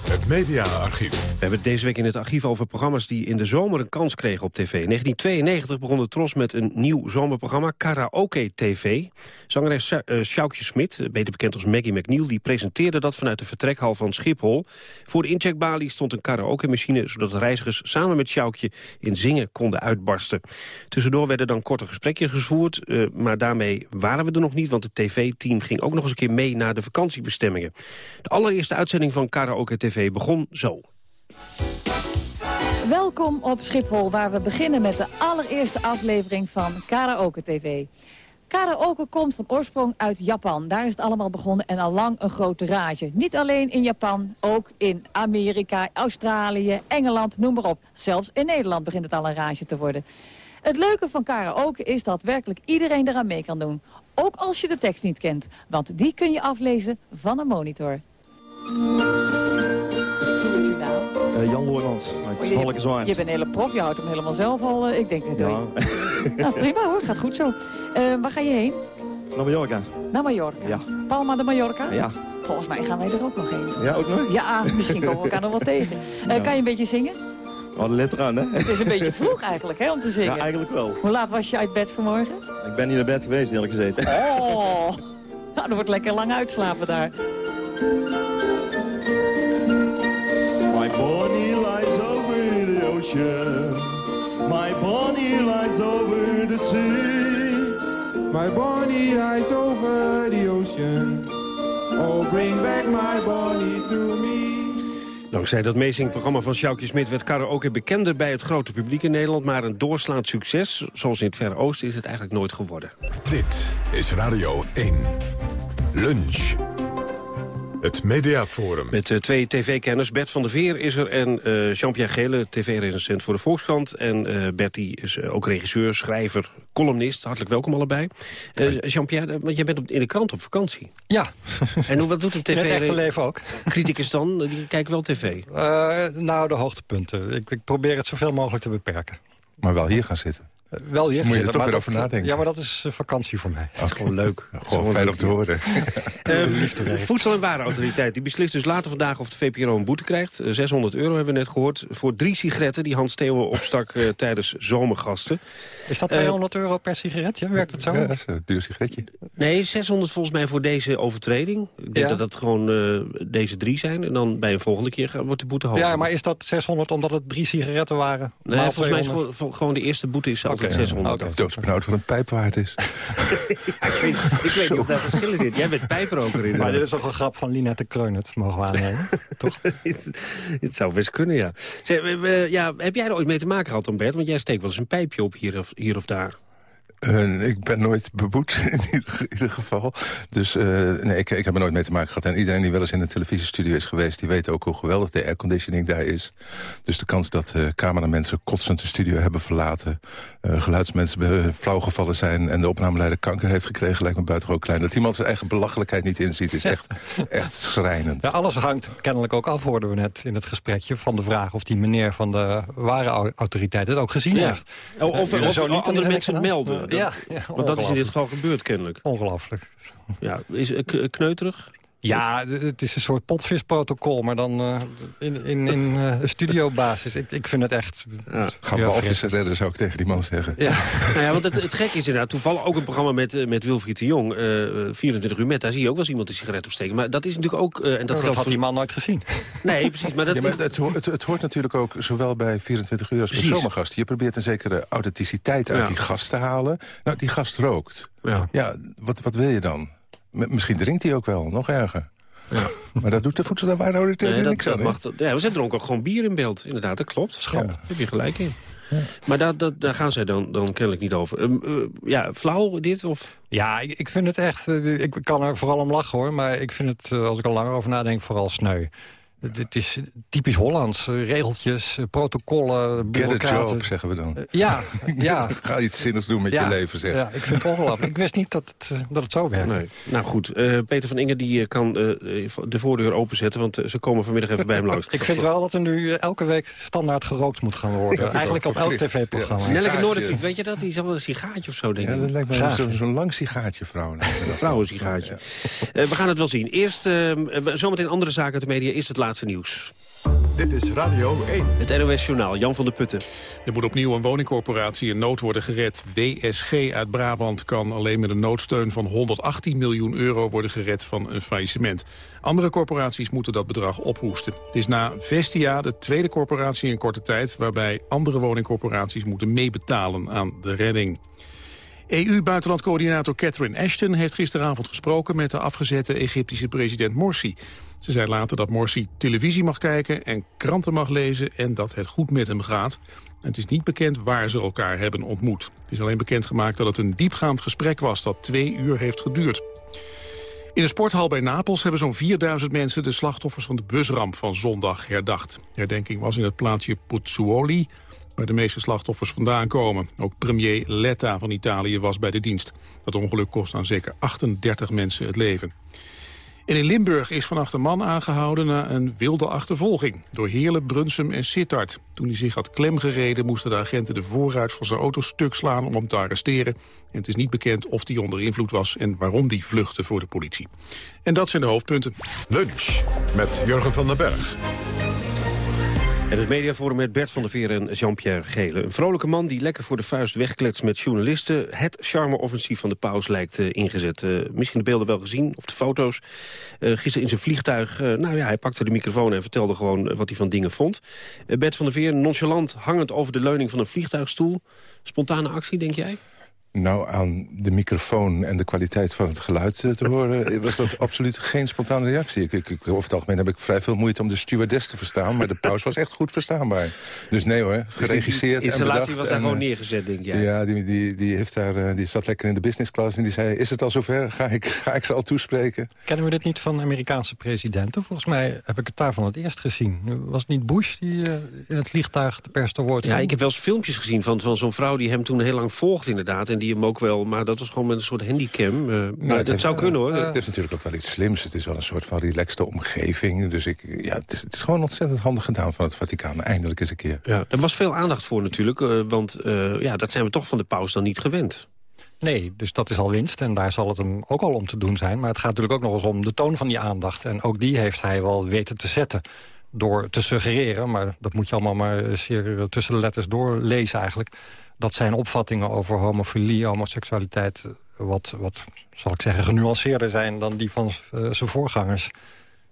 Het mediaarchief. We hebben het deze week in het archief over programma's die in de zomer een kans kregen op tv. In 1992 begon de Tros met een nieuw zomerprogramma, Karaoke TV. Zangeres uh, Sjoukje Smit, beter bekend als Maggie McNeil, die presenteerde dat vanuit de vertrekhal van Schiphol. Voor de incheckbalie stond een karaoke-machine, zodat reizigers samen met Sjoukje in zingen konden uitbarsten. Tussendoor werden dan korte gesprekjes gevoerd, uh, maar daarmee waren we er nog niet, want het tv-team ging ook nog eens een keer mee naar de vakantiebestemmingen. De allereerste uitzending van Karaoke TV begon zo. Welkom op Schiphol, waar we beginnen met de allereerste aflevering van Karaoke TV. Karaoke komt van oorsprong uit Japan. Daar is het allemaal begonnen en al lang een grote rage. Niet alleen in Japan, ook in Amerika, Australië, Engeland, noem maar op. Zelfs in Nederland begint het al een rage te worden. Het leuke van karaoke is dat werkelijk iedereen eraan mee kan doen. Ook als je de tekst niet kent, want die kun je aflezen van een monitor. Uh, Jan Loormans, uit oh, Valken Zwaard. Je bent een hele prof, je houdt hem helemaal zelf al. Uh, ik denk, dat ja. <laughs> nou, prima hoor, het gaat goed zo. Uh, waar ga je heen? Naar Mallorca. Naar Mallorca? Ja. Palma de Mallorca? Ja. Volgens mij gaan wij er ook nog heen. Ja, ook nog? Ja, misschien komen we elkaar nog wel <laughs> tegen. Ja. Kan je een beetje zingen? Oh, let eraan, hè? Het is een beetje vroeg eigenlijk, hè, om te zingen. Ja, eigenlijk wel. Hoe laat was je uit bed vanmorgen? Ik ben niet naar bed geweest, eerlijk gezeten. Oh, nou, er wordt lekker lang uitslapen daar. Sea. My body lies over the ocean. Oh, bring back my body to me. Dankzij dat meezingprogramma van Sjoukje Smit werd karaoke bekender bij het grote publiek in Nederland. Maar een doorslaand succes, zoals in het Verre Oosten, is het eigenlijk nooit geworden. Dit is Radio 1. Lunch. Het Mediaforum. Met uh, twee tv-kenners. Bert van der Veer is er en uh, Jean-Pierre Gele, tv-recensent voor de Volkskrant. En uh, Bert die is ook regisseur, schrijver, columnist. Hartelijk welkom allebei. Jean-Pierre, want jij bent op, in de krant op vakantie. Ja. <laughs> En hoe, wat doet een tv... In het echte leven ook. Criticus dan, die kijkt wel tv? nou, de hoogtepunten. Ik, ik probeer het zoveel mogelijk te beperken. Maar wel hier gaan zitten. Wel hier Moet je er toch weer over nadenken. Ja, maar dat is vakantie voor mij. Dat is gewoon leuk. <laughs> gewoon fijn om te horen. um, <laughs> Voedsel- en Warenautoriteit die beslist dus later vandaag of de VPRO een boete krijgt. 600 euro hebben we net gehoord. Voor drie sigaretten die Hans Theeuwen opstak uh, <laughs> tijdens zomergasten. Is dat 200 uh, euro per sigaretje? Werkt het zo? Ja, dat is een duur sigaretje. Nee, 600 volgens mij voor deze overtreding. Ik denk ja. dat dat gewoon uh, deze drie zijn. En dan bij een volgende keer wordt de boete hoger. Ja, maar is dat 600 omdat het drie sigaretten waren? Nee, volgens mij is gewoon, gewoon de eerste boete is altijd het 600. Okay. Doodsbenauwd wat een pijp waard is. <laughs> ik, weet, ik weet niet of daar verschillen zit. Jij bent pijproker in. Maar dit is toch een grap van Linette Kreunert, mogen we aannemen, <laughs> toch? het zou best kunnen, ja. Zeg, ja. Heb jij er ooit mee te maken gehad, Bert? Want jij steekt wel eens een pijpje op hier of, hier of daar. Uh, ik ben nooit beboet <laughs> in ieder, ieder geval. Dus uh, nee, ik, ik heb er nooit mee te maken gehad. En iedereen die wel eens in een televisiestudio is geweest... die weet ook hoe geweldig de airconditioning daar is. Dus de kans dat uh, cameramensen kotsend de studio hebben verlaten... geluidsmensen flauw gevallen zijn... en de opnameleider kanker heeft gekregen, lijkt me buitengewoon klein. Dat iemand zijn eigen belachelijkheid niet inziet, is echt, <laughs> echt schrijnend. Ja, alles hangt kennelijk ook af, hoorden we net in het gesprekje... van de vraag of die meneer van de ware autoriteit het ook gezien ja. heeft. Of, of, of, of andere mensen het melden. Ja, ja Want dat is in dit geval gebeurd, kennelijk. Ongelooflijk. Ja, is het kneuterig? Ja, het is een soort potvisprotocol, maar dan uh, in, in, in uh, studiobasis. Ik, ik vind het echt... Ja. Gaan we officer redden, zou ik tegen die man zeggen. Ja, nou ja want het, het gek is inderdaad, toevallig ook een programma met, uh, met Wilfried de Jong, 24 uur met, daar zie je ook wel eens iemand een sigaret opsteken. Maar dat is natuurlijk ook... en dat, dat geldt had voor... die man nooit gezien. <laughs> Nee, precies. Maar, dat ja, maar het, het, het, hoort natuurlijk ook zowel bij 24 uur als bij zomergasten. Je probeert een zekere authenticiteit uit ja. die gast te halen. Nou, die gast rookt. Ja, ja wat, wat wil je dan? M misschien drinkt hij ook wel, nog erger. Ja. <laughs> Maar dat doet de voedsel- en waardeautoriteit nee, niks dat, aan. Dat mag, ja, we dronken ook gewoon bier in beeld, inderdaad, dat klopt. Ja, heb je gelijk in. Ja. Maar daar, daar, daar gaan zij dan, dan kennelijk niet over. Uh, uh, ja, flauw dit? Of? Ja, ik, ik vind het echt... Uh, ik kan er vooral om lachen hoor. Maar ik vind het, als ik er langer over nadenk, vooral sneu. Het is typisch Hollands. Regeltjes, protocollen, Get a job, zeggen we dan. Ja, <laughs> ja. Ga iets zinnigs doen met ja, je leven, zeg. Ja, ik vind het ongelooflijk. Ik wist niet dat het, dat het zo werkt. Nee. Nou goed, uh, Peter van Ingen die kan uh, de voordeur openzetten... want ze komen vanmiddag even bij hem langs. <laughs> ik vind wel dat er nu elke week standaard gerookt moet gaan worden. Ja, Eigenlijk op elk tv-programma. Ja, Nelleke Noordervliet, weet je dat? Die zal wel een sigaartje of zo, denk ik. Ja, dat lijkt me zo'n zo lang sigaartje, vrouw. Een <laughs> vrouwensigaartje. we gaan het wel zien. Eerst, zometeen andere zaken uit de media, is het laatste nieuws. Dit is Radio 1. Het NOS Journaal, Jan van der Putten. Er moet opnieuw een woningcorporatie in nood worden gered. WSG uit Brabant kan alleen met een noodsteun van 118 miljoen euro worden gered van een faillissement. Andere corporaties moeten dat bedrag ophoesten. Het is na Vestia de tweede corporatie in korte tijd... waarbij andere woningcorporaties moeten meebetalen aan de redding. EU-buitenlandcoördinator Catherine Ashton heeft gisteravond gesproken met de afgezette Egyptische president Morsi. Ze zei later dat Morsi televisie mag kijken en kranten mag lezen en dat het goed met hem gaat. Het is niet bekend waar ze elkaar hebben ontmoet. Het is alleen bekendgemaakt dat het een diepgaand gesprek was dat twee uur heeft geduurd. In een sporthal bij Napels hebben zo'n 4000 mensen de slachtoffers van de busramp van zondag herdacht. De herdenking was in het plaatsje Pozzuoli, waar de meeste slachtoffers vandaan komen. Ook premier Letta van Italië was bij de dienst. Dat ongeluk kost aan zeker 38 mensen het leven. En in Limburg is vannacht een man aangehouden na een wilde achtervolging... door Heerlen, Brunsum en Sittard. Toen hij zich had klemgereden moesten de agenten de voorruit van zijn auto stuk slaan... om hem te arresteren. En het is niet bekend of hij onder invloed was en waarom die vluchtte voor de politie. En dat zijn de hoofdpunten. Lunch met Jurgen van den Berg. En het mediaforum met Bert van der Veer en Jean-Pierre Gele. Een vrolijke man die lekker voor de vuist wegkletst met journalisten. Het charme-offensief van de paus lijkt uh, ingezet. Uh, misschien de beelden wel gezien, of de foto's. Uh, gisteren in zijn vliegtuig, nou ja, hij pakte de microfoon en vertelde gewoon wat hij van dingen vond. Bert van der Veer, nonchalant, hangend over de leuning van een vliegtuigstoel. Spontane actie, denk jij? Nou, aan de microfoon en de kwaliteit van het geluid te horen... was dat absoluut geen spontane reactie. Ik, ik, over het algemeen heb ik vrij veel moeite om de stewardess te verstaan... maar de paus was echt goed verstaanbaar. Dus nee hoor, geregisseerd dus die installatie en was daar en, gewoon neergezet, denk jij? Ja, die, die, die, heeft daar, die zat lekker in de business class en die zei... is het al zover? Ga ik, ga ik ze al toespreken? Kennen we dit niet van Amerikaanse presidenten? Volgens mij heb ik het daarvan het eerst gezien. Was het niet Bush die uh, in het vliegtuig de pers te woord Ja, ik heb wel eens filmpjes gezien van, van zo'n vrouw... die hem toen heel lang volgde inderdaad... en die hem ook wel... maar dat was gewoon met een soort handicam. Uh, nou, dat heeft, zou kunnen, hoor. Uh, het heeft natuurlijk ook wel iets slims. Het is wel een soort van relaxte omgeving. Dus ik, ja, het, is, het is gewoon ontzettend handig gedaan van het Vaticaan. Eindelijk eens een keer. Ja, er was veel aandacht voor natuurlijk. Uh, want ja, dat zijn we toch van de paus dan niet gewend. Nee, dus dat is al winst en daar zal het hem ook al om te doen zijn. Maar het gaat natuurlijk ook nog eens om de toon van die aandacht. En ook die heeft hij wel weten te zetten door te suggereren... maar dat moet je allemaal maar zeer tussen de letters doorlezen eigenlijk dat zijn opvattingen over homofilie, homoseksualiteit... wat, wat zal ik zeggen, genuanceerder zijn dan die van uh, zijn voorgangers.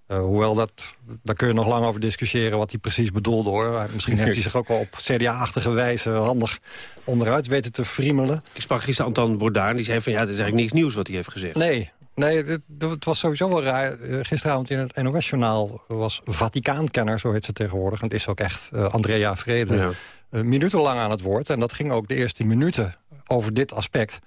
Uh, hoewel, dat, daar kun je nog lang over discussiëren wat hij precies bedoelde. hoor. Misschien heeft hij zich ook wel op CDA-achtige wijze handig onderuit weten te friemelen. Ik sprak gisteren Anton Bourdain, die zei van ja, het is eigenlijk niks nieuws wat hij heeft gezegd. Nee, Nee, het, het, was sowieso wel raar. Eh, gisteravond in het NOS-journaal was Vaticaankenner, zo heet ze tegenwoordig. En het is ook echt uh, Andrea Vrede. Ja. Uh, minutenlang aan het woord. En dat ging ook de eerste minuten over dit aspect.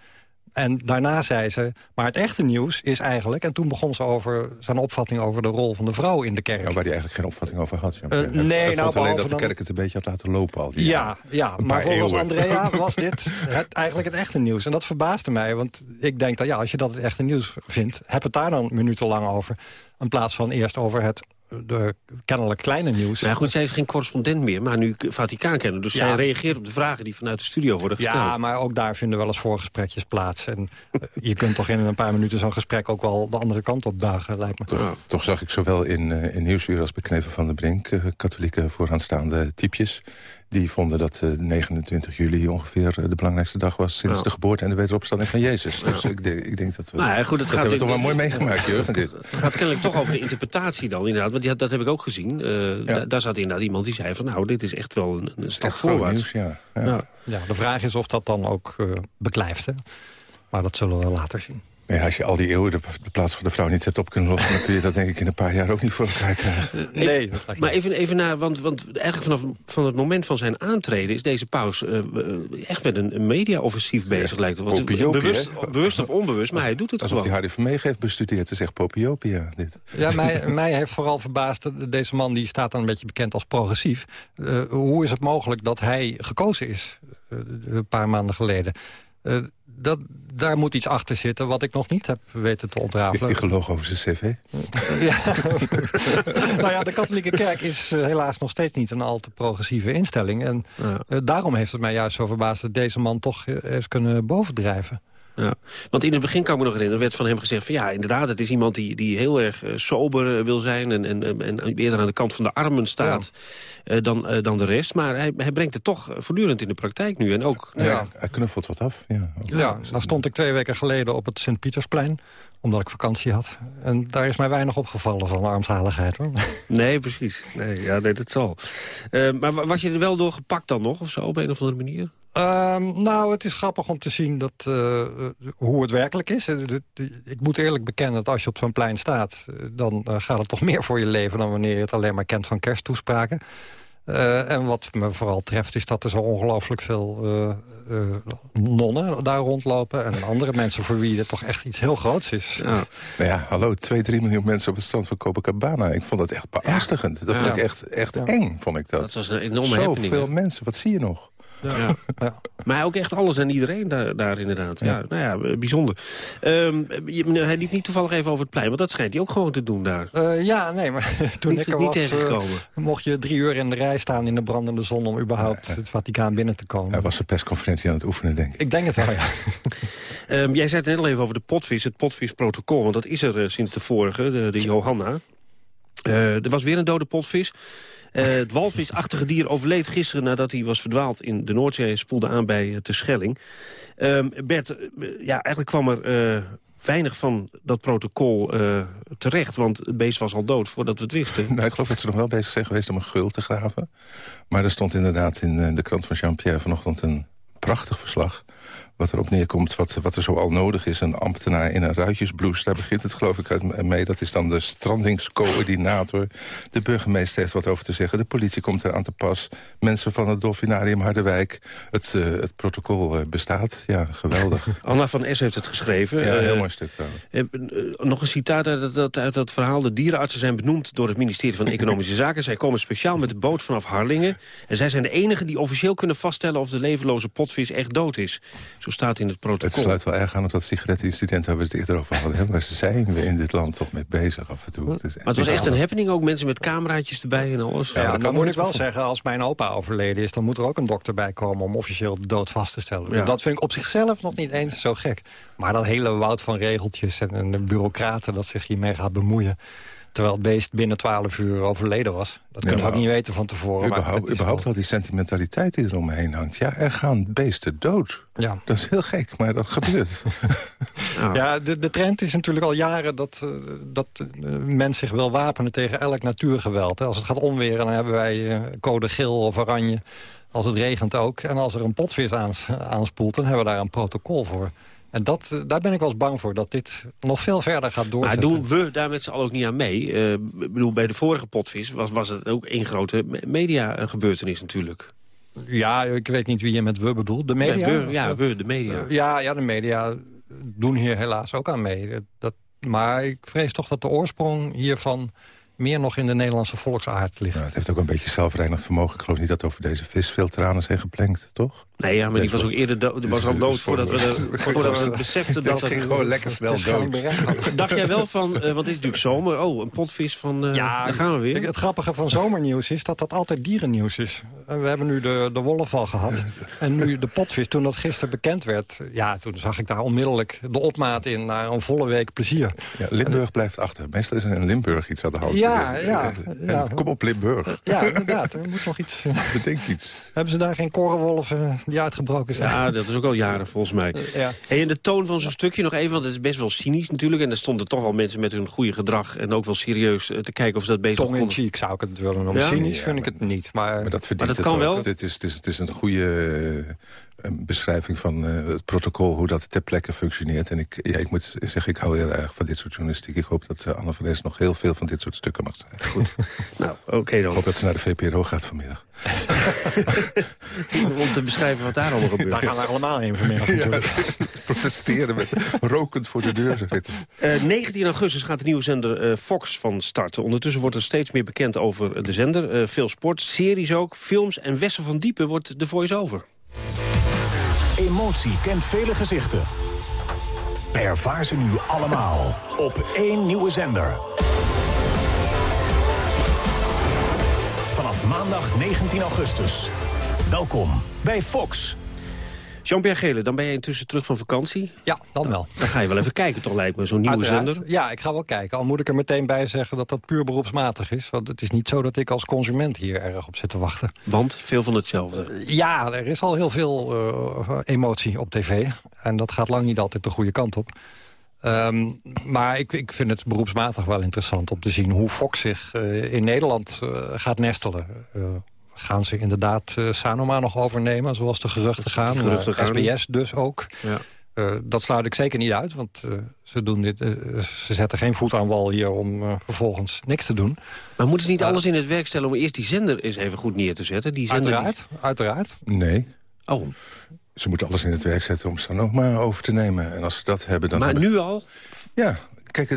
En daarna zei ze, maar het echte nieuws is eigenlijk... en toen begon ze over zijn opvatting over de rol van de vrouw in de kerk. Ja, waar hij eigenlijk geen opvatting over had. Uh, nee, hij nou, alleen dat de kerk het een beetje had laten lopen al die Ja, ja maar volgens Andrea <laughs> was dit het, eigenlijk het echte nieuws. En dat verbaasde mij, want ik denk dat ja, als je dat het echte nieuws vindt... heb het daar dan minutenlang over. In plaats van eerst over het de kennelijk kleine nieuws. Nou goed, zij heeft geen correspondent meer, maar nu Vaticaan kennen. Dus zij reageert op de vragen die vanuit de studio worden gesteld. Ja, maar ook daar vinden wel eens voorgesprekjes plaats. En eh, je kunt toch in een paar minuten zo'n gesprek ook wel de andere kant op buigen, lijkt me. Toch, toch zag ik zowel in, uh, in Nieuwsuur als bij Knevel van de Brink... Uh, katholieke vooraanstaande typjes die vonden dat 29 eh, juli ongeveer eh, de belangrijkste dag was... sinds de geboorte en de wederopstanding van Jezus. Dus ik, denk, ik denk dat we... Nou ja, goed, het dat gaat hebben we toch wel mooi meegemaakt, Jurgen. Dit. <laughs> Het gaat kennelijk toch over de interpretatie dan, inderdaad. Want die, dat heb ik ook gezien. Uh, Daar zat inderdaad iemand die zei van... nou, dit is echt wel een, een stap voorwaarts. Nieuws, ja. Ja. ja. de vraag is of dat dan ook uh, beklijft. Hè? Maar dat zullen we later zien. Maar als je al die eeuwen de, plaats van de vrouw niet hebt op kunnen lossen... dan kun je dat denk ik in een paar jaar ook niet voor elkaar krijgen. <laughs> Nee. maar even, even naar, want, want eigenlijk vanaf van het moment van zijn aantreden... is deze paus uh, echt met een, een media-offensief bezig, lijkt het. Want bewust, bewust of onbewust, maar hij doet het Alsof gewoon. hij Harry Vermeeg heeft bestudeerd, te zegt Popiopia. Dit. Ja, mij, <laughs> mij heeft vooral verbaasd, deze man die staat dan een beetje bekend als progressief. Uh, hoe is het mogelijk dat hij gekozen is, een paar maanden geleden... Uh, dat, daar moet iets achter zitten wat ik nog niet heb weten te ontrafelen. Heeft hij gelogen over zijn cv? ja. <laughs> nou ja, de katholieke kerk is uh, helaas nog steeds niet een al te progressieve instelling. En ja. uh, daarom heeft het mij juist zo verbaasd dat deze man toch heeft kunnen bovendrijven. Ja, want in het begin kan ik me nog herinneren, werd van hem gezegd... van ja, inderdaad, het is iemand die, die heel erg uh, sober wil zijn... En, en, en eerder aan de kant van de armen staat ja. uh, dan, dan de rest. Maar hij, hij brengt het toch voortdurend in de praktijk nu. En ook, ja, ja. hij knuffelt wat af. Ja, ja, ja nou stond ik twee weken geleden op het Sint-Pietersplein omdat ik vakantie had. En daar is mij weinig opgevallen van armzaligheid. Hoor. Nee, precies. Nee, ja, nee, dat zal. Uh, maar was je er wel door gepakt dan nog, of zo, op een of andere manier? Um, nou, het is grappig om te zien dat, uh, hoe het werkelijk is. Ik moet eerlijk bekennen dat als je op zo'n plein staat... dan uh, gaat het toch meer voor je leven dan wanneer je het alleen maar kent van kersttoespraken. Uh, en wat me vooral treft is dat er zo ongelooflijk veel uh, uh, nonnen daar rondlopen... en andere <laughs> mensen voor wie dit toch echt iets heel groots is. Ja. Nou ja, hallo, 2, 3 miljoen mensen op het strand van Copacabana. Ik vond dat echt beangstigend. Ja. Dat vond ik echt, echt eng, vond ik dat. Dat was een enorme Zo happening, veel mensen, wat zie je nog? Ja. ja. Maar ook echt alles en iedereen daar, daar inderdaad. Ja. nou ja, bijzonder. Um, je, hij liep niet toevallig even over het plein, want dat schijnt hij ook gewoon te doen daar. Uh, ja, nee, maar <laughs> toen niet, ik er niet was, tegengekomen. Uh, mocht je drie uur in de rij staan in de brandende zon om überhaupt ja, het Vaticaan binnen te komen. Hij was de persconferentie aan het oefenen, denk ik. Ik denk het wel, ja. um, <laughs> <laughs> jij zei het net al even over de potvis, het potvisprotocol, want dat is er uh, sinds de vorige, de, de Johanna. er was weer een dode potvis. Uh, het walvisachtige dier overleed gisteren nadat hij was verdwaald in de Noordzee... spoelde aan bij uh, Terschelling. Uh, Bert, ja, eigenlijk kwam er weinig van dat protocol terecht... want het beest was al dood voordat we het wisten. <laughs> nou, ik geloof dat ze nog wel bezig zijn geweest om een geul te graven. Maar er stond inderdaad in de krant van Jean-Pierre vanochtend een prachtig verslag wat erop neerkomt, wat, wat er zo al nodig is. Een ambtenaar in een ruitjesblouse, daar begint het geloof ik uit mee. Dat is dan de strandingscoördinator. De burgemeester heeft wat over te zeggen. De politie komt eraan te pas. Mensen van het Dolfinarium Harderwijk. Het, uh, het protocol uh, bestaat. Ja, geweldig. <laughs> Anna van S heeft het geschreven. Ja, heel uh, mooi stuk trouwens. nog een citaat uit dat, uit dat verhaal. De dierenartsen zijn benoemd door het ministerie van Economische Zaken. Zij komen speciaal met de boot vanaf Harlingen. En zij zijn de enigen die officieel kunnen vaststellen... of de levenloze potvis echt dood is. Zo staat in het protocol. Het sluit wel erg aan op dat sigarettenincident waar we het eerder over hadden. Waar zijn we in dit land toch mee bezig af en toe. Het, is maar het was echt een happening ook. Mensen met cameraatjes erbij en alles. Ja, ja dan moet ik wel zeggen, als mijn opa overleden is... dan moet er ook een dokter bij komen om officieel de dood vast te stellen. Ja. Dat vind ik op zichzelf nog niet eens zo gek. Maar dat hele woud van regeltjes en, en de bureaucraten... dat zich hiermee gaat bemoeien... terwijl het beest binnen 12 uur overleden was. Dat kunnen we ook niet weten van tevoren. Überhaupt, überhaupt al die sentimentaliteit die er omheen hangt. Ja, er gaan beesten dood. Ja. Dat is heel gek, maar dat gebeurt. <laughs> Ja, de, de trend is natuurlijk al jaren dat, eh, dat eh, men zich wil wapenen tegen elk natuurgeweld. hè. Als het gaat onweren, dan hebben wij eh, code geel of oranje. Als het regent ook. En als er een potvis aans, aanspoelt, dan hebben we daar een protocol voor. En dat, eh, daar ben ik wel eens bang voor, dat dit nog veel verder gaat Maar doorzetten. doen we daar met z'n allen ook niet aan mee? Eh, Ik bedoel, bij de vorige potvis was, was het ook één grote me- media-gebeurtenis natuurlijk. Ja, ik weet niet wie je met we bedoelt. De media? Ja, we, ja, we, de media. Eh, ja, ja, de media doen hier helaas ook aan mee. Eh, Dat, maar ik vrees toch dat de oorsprong hiervan meer nog in de Nederlandse volksaard ligt. Het heeft ook een beetje zelfreinigd vermogen. Ik geloof niet dat over deze vis veel tranen zijn geplenkt, toch? Nee, ja, maar die was ook eerder dood, die was al dood voordat we, de, <laughs> voordat we beseften dat Dat ging gewoon lekker snel dood. <laughs> Dacht jij wel van, eh, het is natuurlijk zomer, oh, een potvis van, eh Ja, daar gaan we weer. Kijk, het grappige van zomernieuws is dat dat altijd dierennieuws is. We hebben nu de, de wolleval gehad. En nu de potvis. Toen dat gisteren bekend werd... ja, toen zag ik daar onmiddellijk de opmaat in naar een volle week plezier. Ja, Limburg blijft achter. Meestal is er in Limburg iets aan de hand. Ja, ja, En ja. Kom op Limburg. Ja, inderdaad. Er moet nog iets... Bedenk iets. hebben ze daar geen korenwolven die uitgebroken zijn? Ja, dat is ook al jaren volgens mij. Ja. Hey, en de toon van zo'n stukje nog even, want het is best wel cynisch natuurlijk. En er stonden toch wel mensen met hun goede gedrag... en ook wel serieus eh, te kijken of ze dat bezig Tong in konden. cheek zou ik het willen noemen. Ja? Cynisch Ja, vind ik het niet. Maar, Maar dat verdient dat het kan ook. wel? Het is, het, is, het is een goede eh, een beschrijving van eh, het protocol... hoe dat ter plekke functioneert. En ik, ja, ik moet zeggen, ik hou heel erg van dit soort journalistiek. Ik hoop dat eh, Anne van Nes nog heel veel van dit soort stukken mag zijn. Goed. <laughs> Nou, oké Ik dan. hoop dat ze naar de VPRO gaat vanmiddag. <laughs> Om te beschrijven wat daar allemaal gebeurt. daar gaan we allemaal heen vanmiddag <laughs> natuurlijk. Protesteren met rokend voor de deur zitten. Eh, 19 augustus gaat de nieuwe zender eh, Fox van start. Ondertussen wordt er steeds meer bekend over de zender. Eh, veel sport, series ook, films en Wessel van Diepen wordt de voice-over. Emotie kent vele gezichten. Ervaar ze nu allemaal op één nieuwe zender. Vanaf maandag 19 augustus. Welkom bij Fox. Jean-Pierre Gele, dan ben je intussen terug van vakantie. Ja, dan wel. Dan ga je wel even kijken, toch lijkt me, zo'n nieuwe Uiteraard. zender. Ja, ik ga wel kijken. Al moet ik er meteen bij zeggen dat dat puur beroepsmatig is. Want het is niet zo dat ik als consument hier erg op zit te wachten. Want veel van hetzelfde. Ja, er is al heel veel eh, emotie op tv. En dat gaat lang niet altijd de goede kant op. Ehm, maar ik, ik vind het beroepsmatig wel interessant om te zien... hoe Fox zich eh, in Nederland eh, gaat nestelen. Eh, gaan ze inderdaad eh, Sanoma nog overnemen, zoals de geruchten gaan. geruchten Eh, gaan. SBS dus ook. Ja. Eh, dat sluit ik zeker niet uit, want eh, ze, doen dit, eh, ze zetten geen voet aan wal hier om eh, vervolgens niks te doen. Maar moeten ze niet alles in het werk stellen om eerst die zender eens even goed neer te zetten? Die zender die- Uiteraard, uiteraard. Nee. Oh, Ze moeten alles in het werk zetten om Sanoma over te nemen. En als ze dat hebben, dan... maar hebben- nu al? Ja, kijk,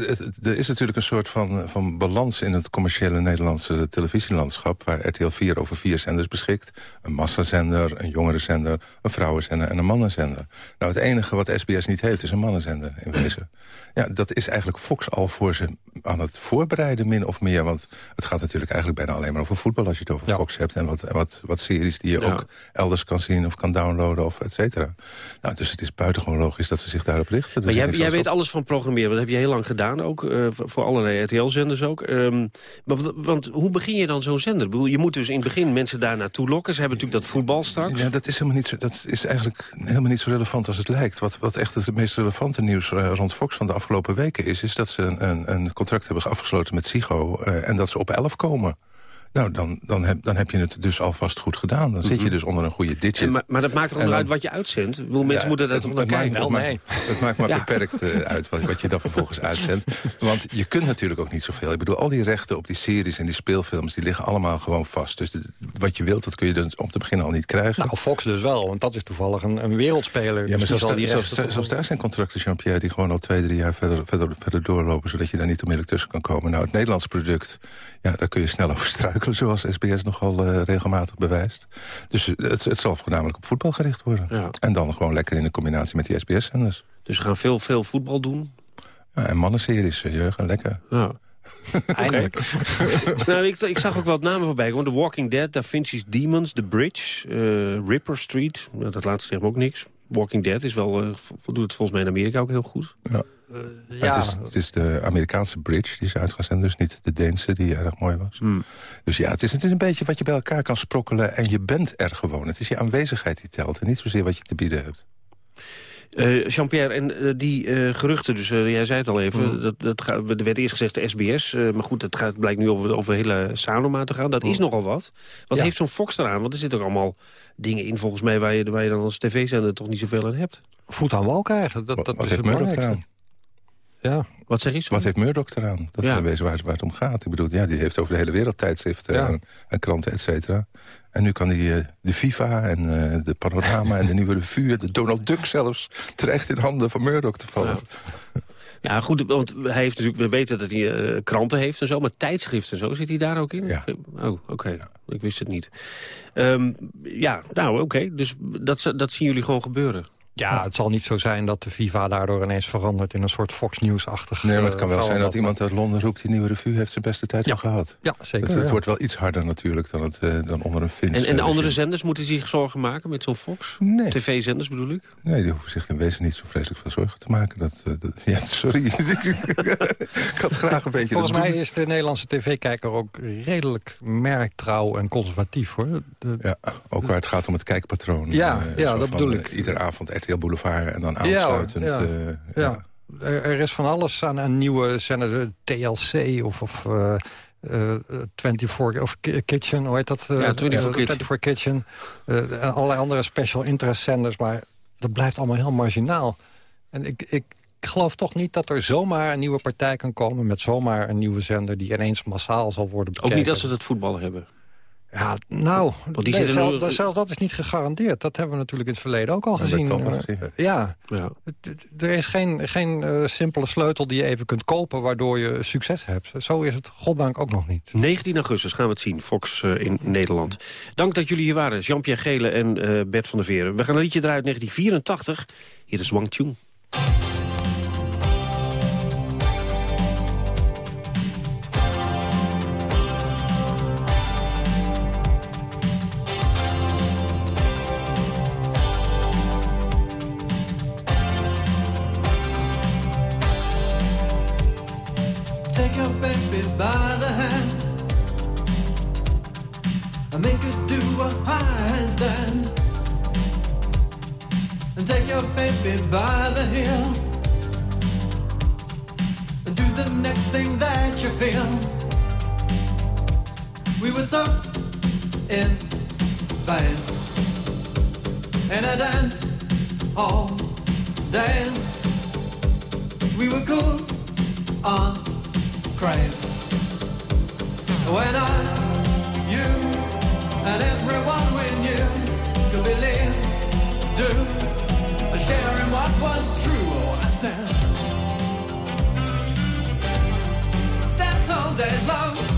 er is natuurlijk een soort van, van balans in het commerciële Nederlandse televisielandschap... waar RTL 4 over vier zenders beschikt. Een massazender, een jongerenzender, een vrouwenzender en een mannenzender. Nou, het enige wat SBS niet heeft is een mannenzender in wezen. Ja, dat is eigenlijk Fox al voor ze aan het voorbereiden, min of meer. Want het gaat natuurlijk eigenlijk bijna alleen maar over voetbal... als je het over Fox hebt en wat, wat, wat series die je Ja. ook elders kan zien... of kan downloaden of et cetera. Nou, dus het is buitengewoon logisch dat ze zich daarop richten. Er Maar jij, weet op. alles van programmeren. Dat heb je heel lang gedaan ook. eh, voor allerlei RTL-zenders ook. Ehm, maar, want hoe begin je dan zo'n zender? Ik bedoel, je moet dus in het begin mensen daar naartoe lokken. Ze hebben natuurlijk dat voetbal straks. Ja, dat is, helemaal niet zo, dat is eigenlijk helemaal niet zo relevant als het lijkt. Wat, wat echt het meest relevante nieuws eh, rond Fox van de afgelopen weken is... is dat ze een, een, een contract hebben afgesloten met Sigo... eh, en dat ze op 11 komen. Nou, dan, dan, heb, dan heb je het dus alvast goed gedaan. Dan zit je dus onder een goede digit. En, maar, maar dat maakt toch En dan- onderuit wat je uitzendt? Bedoel, mensen Ja, moeten het maakt- kijken? maakt- Het maakt maar <laughs> Ja. beperkt eh, uit wat, wat je dan vervolgens uitzendt. <laughs> Want je kunt natuurlijk ook niet zoveel. Ik bedoel, al die rechten op die series en die speelfilms... die liggen allemaal gewoon vast. Dus de- wat je wilt, dat kun je dan om te beginnen al niet krijgen. Nou, Fox dus wel, want dat is toevallig een, een wereldspeler. Ja, Dus maar die zelfs, zal die daar- zelfs, rechten toch zelfs wel- daar zijn contracten, Jean-Pierre... die gewoon al twee, drie jaar verder, verder, verder doorlopen... zodat je daar niet onmiddellijk tussen kan komen. Nou, het Nederlands product, ja, daar kun je snel over struikelen... zoals SBS nogal eh, regelmatig bewijst. Dus het, het zal voornamelijk op voetbal gericht worden. Ja. En dan gewoon lekker in de combinatie met die SBS-zenders. Dus we gaan veel, veel voetbal doen. Ja, en mannenseries, eh, Jurgen, lekker. Ja. <laughs> Eindelijk. <laughs> nou, ik, ik zag ook wat namen voorbij komen. The Walking Dead, Da Vinci's Demons, The Bridge, eh, Ripper Street. Nou, dat laatste zegt me ook niks. Walking Dead is wel, eh, doet het volgens mij in Amerika ook heel goed. Ja. Ja. Het, is, het is de Amerikaanse bridge die is uitgezend, dus niet de Deense die erg mooi was. Hmm. Dus ja, het is, het is een beetje wat je bij elkaar kan sprokkelen en je bent er gewoon. Het is je aanwezigheid die telt en niet zozeer wat je te bieden hebt. Eh, Jean-Pierre, en eh, die eh, geruchten, dus eh, jij zei het al even... Mm. Dat, dat gaat, er werd eerst gezegd de SBS, eh, maar goed, het gaat, blijkt nu over, over hele Sanoma te gaan. Dat is nogal wat. Wat Ja. heeft zo'n Fox eraan? Want er zitten ook allemaal dingen in, volgens mij... waar je, waar je dan als tv-zender toch niet zoveel aan hebt. Voet aan wal krijgen, dat, dat wat is heeft het belangrijkste. Ja. Wat zeg je? Wat heeft Murdoch eraan? Dat Ja. is waar, waar het om gaat. Ik bedoel, ja, die heeft over de hele wereld tijdschriften Ja. en, en kranten, et cetera. En nu kan hij eh, de FIFA en eh, de Panorama en de Nieuwe Revue... de Donald Duck zelfs, terecht in handen van Murdoch te vallen. Ja, goed, want hij heeft natuurlijk, we weten dat hij eh, kranten heeft en zo... maar tijdschriften en zo, zit hij daar ook in? Ja. Oh, oké. Ik wist het niet. Ehm, ja, nou, oké. Dus dat, dat zien jullie gewoon gebeuren? Ja, het zal niet zo zijn dat de FIFA daardoor ineens verandert... in een soort Fox News-achtig... Nee, maar het eh, kan wel zijn dat iemand uit Londen roept... die Nieuwe Revue heeft zijn beste tijd al gehad. Ja, zeker. Het, het ja. wordt wel iets harder natuurlijk dan, het, eh, dan onder een Fins. En, en de andere zenders moeten zich zorgen maken met zo'n Fox? Nee. TV-zenders bedoel ik? Nee, die hoeven zich in wezen niet zo vreselijk veel zorgen te maken. Dat, eh, dat- ja, sorry. <laughs> ik had graag een beetje... Volgens mij doen. is de Nederlandse tv-kijker ook redelijk merktrouw en conservatief. hoor. De- Ja, ook waar het gaat om het kijkpatroon. Ja, ja, dat van, bedoel ik. iedere avond RTL Boulevard en dan aansluitend. ja. eh, ja. Er, er is van alles aan een nieuwe zender, de TLC of... of eh, eh, 24 of Ki- Kitchen, hoe heet dat? eh, Ja, 24 eh, Kitchen. 24 Kitchen. eh, en allerlei andere special interest zenders, maar dat blijft allemaal heel marginaal. En ik, ik geloof toch niet dat er zomaar een nieuwe partij kan komen... met zomaar een nieuwe zender die ineens massaal zal worden Ook bekeken. niet als ze het voetbal hebben. Ja, nou, Want die nee, zitten zelf- nu- dat- zelfs dat is niet gegarandeerd. Dat hebben we natuurlijk in het verleden ook al gezien. al Eh, gezien. ja, Ja. Er is geen, geen eh, simpele sleutel die je even kunt kopen... waardoor je succes hebt. Zo is het goddank ook nog niet. 19 augustus gaan we het zien, Fox eh, in Nederland. Dank dat jullie hier waren, Jean-Pierre Gele en Bert van der Veren. We gaan een liedje draaien uit 1984. Hier is Wang Chung. In a dance all days. We were cool on craze. When I, you, and everyone we knew could believe, do, share in what was true. Oh, I said, that's all days love.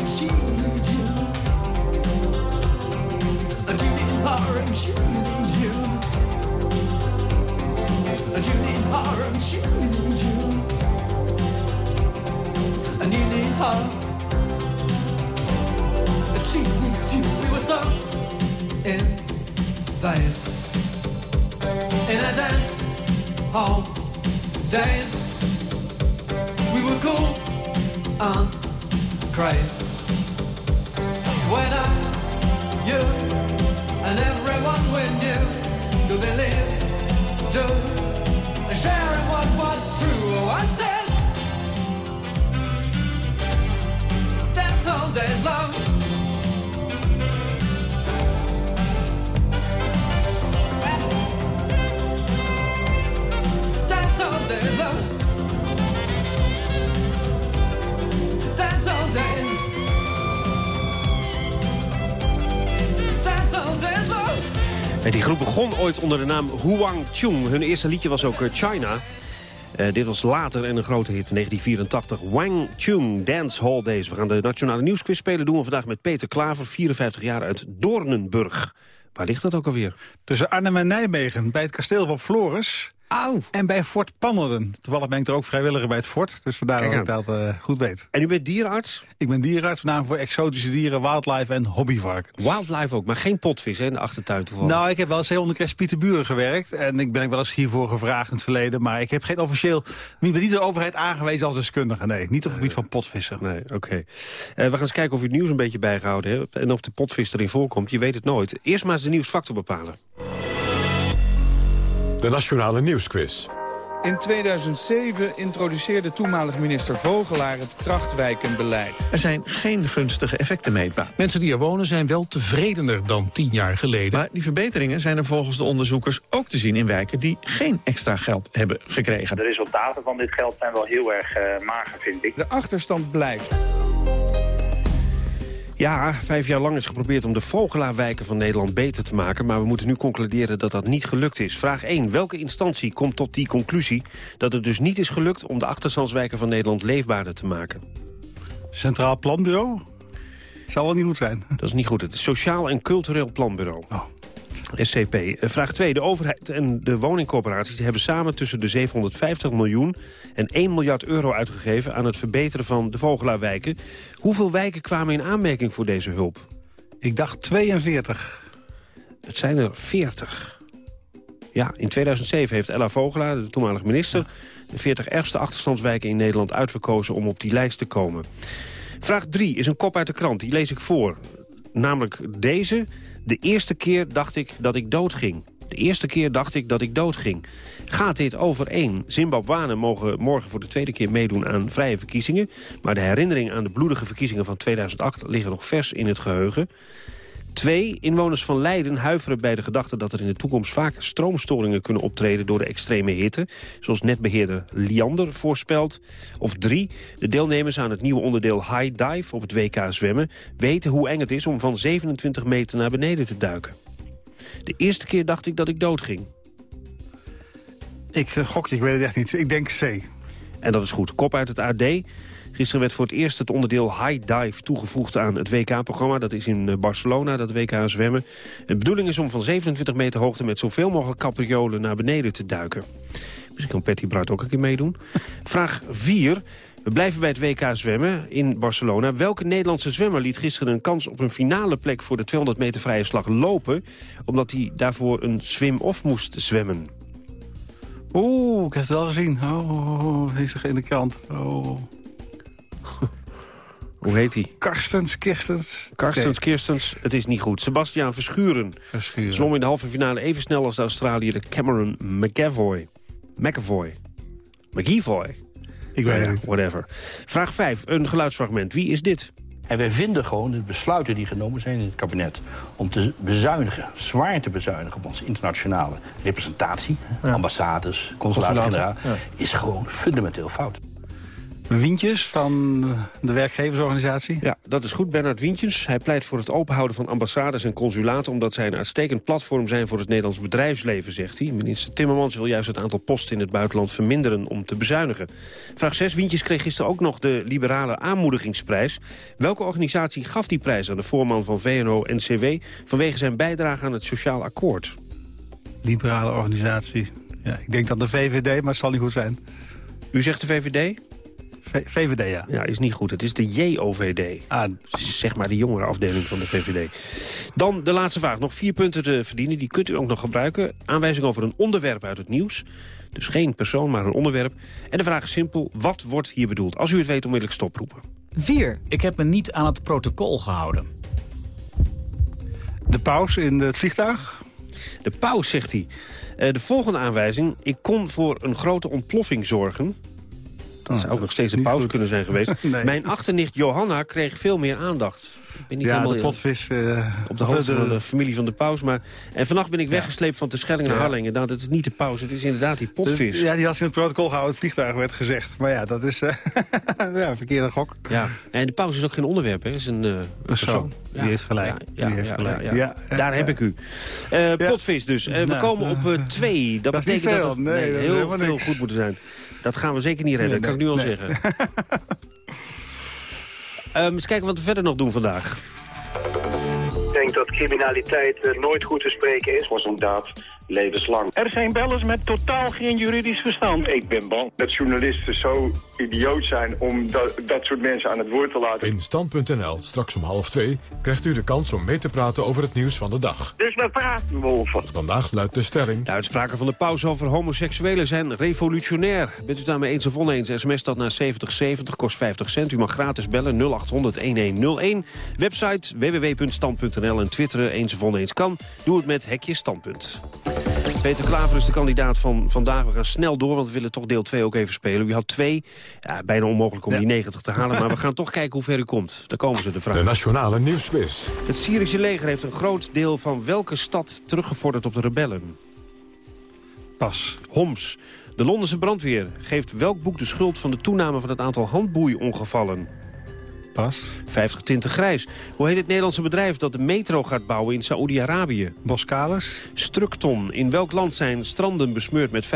onder de naam Huang Chung. Hun eerste liedje was ook eh, China. Eh, dit was later en een grote hit, 1984. Wang Chung, Dance Hall Days. We gaan de Nationale Nieuwsquiz spelen. Doen we vandaag met Peter Klaver, 54 jaar uit Doornenburg. Waar ligt dat ook alweer? Tussen Arnhem en Nijmegen, bij het kasteel van Floris. Auw. En bij Fort Pannerden. Toevallig ben ik er ook vrijwilliger bij het fort. Dus vandaar dat ik dat eh, goed weet. En u bent dierenarts? Ik ben dierenarts, met name voor exotische dieren, wildlife en hobbyvarkens. Wildlife ook, maar geen potvis hè, in de achtertuin toevallig. Nou, ik heb wel eens zeehondencrash Pieterburen gewerkt. En ik ben ook wel eens hiervoor gevraagd in het verleden. Maar ik heb geen officieel, niet door de overheid aangewezen als deskundige. Nee, niet op het gebied van potvissen. Nee, oké. Eh, we gaan eens kijken of u het nieuws een beetje bijgehouden hebt. En of de potvis erin voorkomt. Je weet het nooit. Eerst maar eens de nieuwsfactor bepalen. De Nationale Nieuwsquiz. In 2007 introduceerde toenmalig minister Vogelaar het krachtwijkenbeleid. Er zijn geen gunstige effecten meetbaar. Mensen die er wonen zijn wel tevredener dan tien jaar geleden. Maar die verbeteringen zijn er volgens de onderzoekers ook te zien in wijken die geen extra geld hebben gekregen. De resultaten van dit geld zijn wel heel erg eh, mager, vind ik. De achterstand blijft. Ja, vijf jaar lang is geprobeerd om de vogelaarwijken van Nederland beter te maken... maar we moeten nu concluderen dat dat niet gelukt is. Vraag 1. Welke instantie komt tot die conclusie... dat het dus niet is gelukt om de achterstandswijken van Nederland leefbaarder te maken? Centraal Planbureau? Zou wel niet goed zijn. Dat is niet goed. Het Sociaal en Cultureel Planbureau. SCP. Vraag 2. De overheid en de woningcorporaties hebben samen tussen de 750 miljoen en 1 miljard euro uitgegeven aan het verbeteren van de vogelaarwijken. Hoeveel wijken kwamen in aanmerking voor deze hulp? Ik dacht 42. Het zijn er 40. Ja, in 2007 heeft Ella Vogelaar, de toenmalige minister... de 40 ergste achterstandswijken in Nederland uitverkozen om op die lijst te komen. Vraag 3 is een kop uit de krant, die lees ik voor. Namelijk deze. De eerste keer dacht ik dat ik doodging. De eerste keer dacht ik dat ik doodging. Gaat dit overeen? Zimbabwanen mogen morgen voor de tweede keer meedoen aan vrije verkiezingen. Maar de herinneringen aan de bloedige verkiezingen van 2008 liggen nog vers in het geheugen. Twee, inwoners van Leiden huiveren bij de gedachte dat er in de toekomst vaak stroomstoringen kunnen optreden door de extreme hitte, zoals netbeheerder Liander voorspelt. Of drie, de deelnemers aan het nieuwe onderdeel High Dive op het WK zwemmen weten hoe eng het is om van 27 meter naar beneden te duiken. De eerste keer dacht ik dat ik doodging. Ik eh, gok je, ik weet het echt niet. Ik denk C. En dat is goed. Kop uit het AD. Gisteren werd voor het eerst het onderdeel High Dive toegevoegd aan het WK-programma. Dat is in eh, Barcelona, dat WK zwemmen. De bedoeling is om van 27 meter hoogte met zoveel mogelijk capriolen naar beneden te duiken. Misschien kan Patty Bart ook een keer meedoen. <laughs> Vraag 4. We blijven bij het WK zwemmen in Barcelona. Welke Nederlandse zwemmer liet gisteren een kans op een finale plek voor de 200 meter vrije slag lopen... omdat hij daarvoor een swim-off moest zwemmen? Oeh, ik heb het wel gezien. Oh, is er in de krant. Oh. <laughs> Hoe heet hij? Karstens, Kirstens. Karstens, Kirstens, het is niet goed. Sebastiaan Verschuren. Verschuren. Zwom in de halve finale even snel als de Australiër Cameron McAvoy. McAvoy. McEvoy. Ik weet het niet. Whatever. Vraag 5, een geluidsfragment. Wie is dit? En wij vinden gewoon de besluiten die genomen zijn in het kabinet... om te bezuinigen, zwaar te bezuinigen op onze internationale representatie... ambassades, consulaten-generaal, Consulaten, is gewoon fundamenteel fout. Wientjes van de werkgeversorganisatie. Ja, dat is goed. Bernard Wientjens. Hij pleit voor het openhouden van ambassades en consulaten... omdat zij een uitstekend platform zijn voor het Nederlands bedrijfsleven, zegt hij. Minister Timmermans wil juist het aantal posten in het buitenland verminderen om te bezuinigen. Vraag 6. Wientjes kreeg gisteren ook nog de liberale aanmoedigingsprijs. Welke organisatie gaf die prijs aan de voorman van VNO-NCW... vanwege zijn bijdrage aan het sociaal akkoord? Liberale organisatie. Ja, ik denk dat de VVD, maar het zal niet goed zijn. U zegt de VVD? V- VVD, ja. Ja, is niet goed. Het is de JOVD. Ah, Zeg maar de jongere afdeling van de VVD. Dan de laatste vraag. Nog vier punten te verdienen. Die kunt u ook nog gebruiken. Aanwijzing over een onderwerp uit het nieuws. Dus geen persoon, maar een onderwerp. En de vraag is simpel. Wat wordt hier bedoeld? Als u het weet, onmiddellijk stoproepen. 4. Ik heb me niet aan het protocol gehouden. De paus in het vliegtuig. De paus, zegt hij. Eh, de volgende aanwijzing. Ik kon voor een grote ontploffing zorgen. Dat zou ook nog steeds de paus kunnen zijn geweest. <laughs> Nee. Mijn achternicht Johanna kreeg veel meer aandacht. Ik ben niet ja, helemaal de potvis. eh, op de hoogte van de familie van de paus. Maar, en vannacht ben ik weggesleept van Terschelling naar Ja. Harlingen. Nou, dat is niet de paus, het is inderdaad die potvis. Ja, die had in het protocol gehouden. Het vliegtuig werd gezegd. Maar ja, dat is eh, <laughs> ja, een verkeerde gok. Ja. En de paus is ook geen onderwerp, hè? Is een eh, persoon. Die heeft gelijk. Die heeft ja, gelijk. ja, Daar heb ik u. Eh. Potvis dus. Eh, we Nou, komen op eh, twee. Dat, dat is betekent dat Nee, is heel helemaal veel niks. goed moeten zijn. Dat gaan we zeker niet redden, Nee, dat kan ik nu al nee, zeggen. <laughs> Ehm, eens kijken wat we verder nog doen vandaag. Ik denk dat criminaliteit eh, nooit goed te spreken is. voor zo'n daad levenslang. Er zijn bellers met totaal geen juridisch verstand. Ik ben bang dat journalisten zo idioot zijn om dat, dat soort mensen aan het woord te laten. In Stand.nl, straks om half twee, krijgt u de kans om mee te praten over het nieuws van de dag. Dus we praten over. Vandaag luidt de stelling... De uitspraken van de paus over homoseksuelen zijn revolutionair. Bent u het daarmee eens of oneens? SMS dat naar 7070, kost 50 cent. U mag gratis bellen 0800-1101. Website www.stand.nl en twitteren eens of oneens kan. Doe het met hekje standpunt. Peter Klaver is de kandidaat van vandaag. We gaan snel door, want we willen toch deel 2 ook even spelen. U had twee. Ja, bijna onmogelijk om die 90 te halen. Maar we gaan toch kijken hoe ver u komt. Daar komen ze, de vraag. De Nationale Nieuwsquiz. Het Syrische leger heeft een groot deel van welke stad teruggevorderd op de rebellen? Pas. Homs. De Londense brandweer geeft welk boek de schuld van de toename van het aantal handboeiongevallen? Pas. 50 tinten grijs. Hoe heet het Nederlandse bedrijf dat de metro gaat bouwen in Saoedi-Arabië? Boskalis. Structon. In welk land zijn stranden besmeurd met 50.000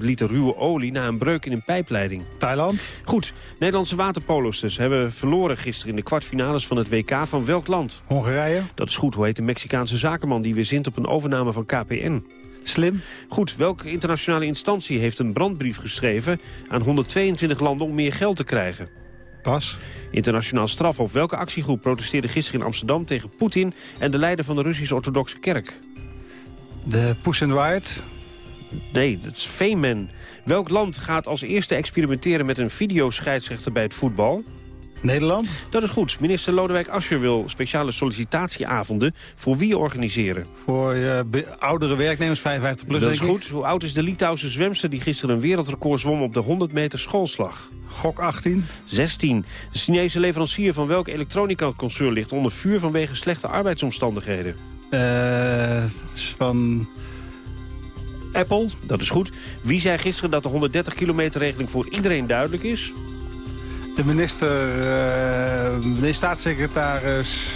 liter ruwe olie na een breuk in een pijpleiding? Thailand. Goed. Nederlandse waterpolosters hebben verloren gisteren in de kwartfinales van het WK van welk land? Hongarije. Dat is goed. Hoe heet de Mexicaanse zakenman die weer zint op een overname van KPN? Slim. Goed, welke internationale instantie heeft een brandbrief geschreven... aan 122 landen om meer geld te krijgen? Pas. Internationaal strafhof. Welke actiegroep protesteerde gisteren in Amsterdam tegen Poetin... en de leider van de Russisch-Orthodoxe Kerk? De Puss in Riot. Nee, dat is Feynman. Welk land gaat als eerste experimenteren met een videoscheidsrechter bij het voetbal? Nederland. Dat is goed. Minister Lodewijk Asscher wil speciale sollicitatieavonden voor wie organiseren? Voor be- oudere werknemers, 55 plus dat is goed. Hoe oud is de Litouwse zwemster die gisteren een wereldrecord zwom op de 100 meter schoolslag? Gok 18. 16. De Chinese leverancier van welk elektronica-concern ligt onder vuur vanwege slechte arbeidsomstandigheden? Eh, van Apple. Dat is goed. Wie zei gisteren dat de 130 kilometer regeling voor iedereen duidelijk is? De minister, de staatssecretaris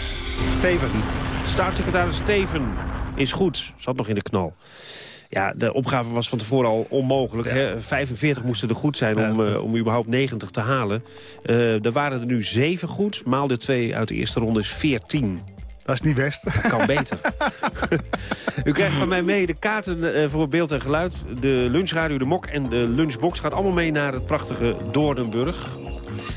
Steven. Staatssecretaris Steven is goed. Zat nog in de knal. Ja, de opgave was van tevoren al onmogelijk. Hè? 45 moesten er goed zijn om, eh, om überhaupt 90 te halen. Eh er waren er nu 7 goed. Maal de 2 uit de eerste ronde is 14. Dat is niet best. Dat kan beter. U krijgt van mij mee de kaarten voor beeld en geluid. De lunchradio, de mok en de lunchbox gaat allemaal mee naar het prachtige Doornenburg.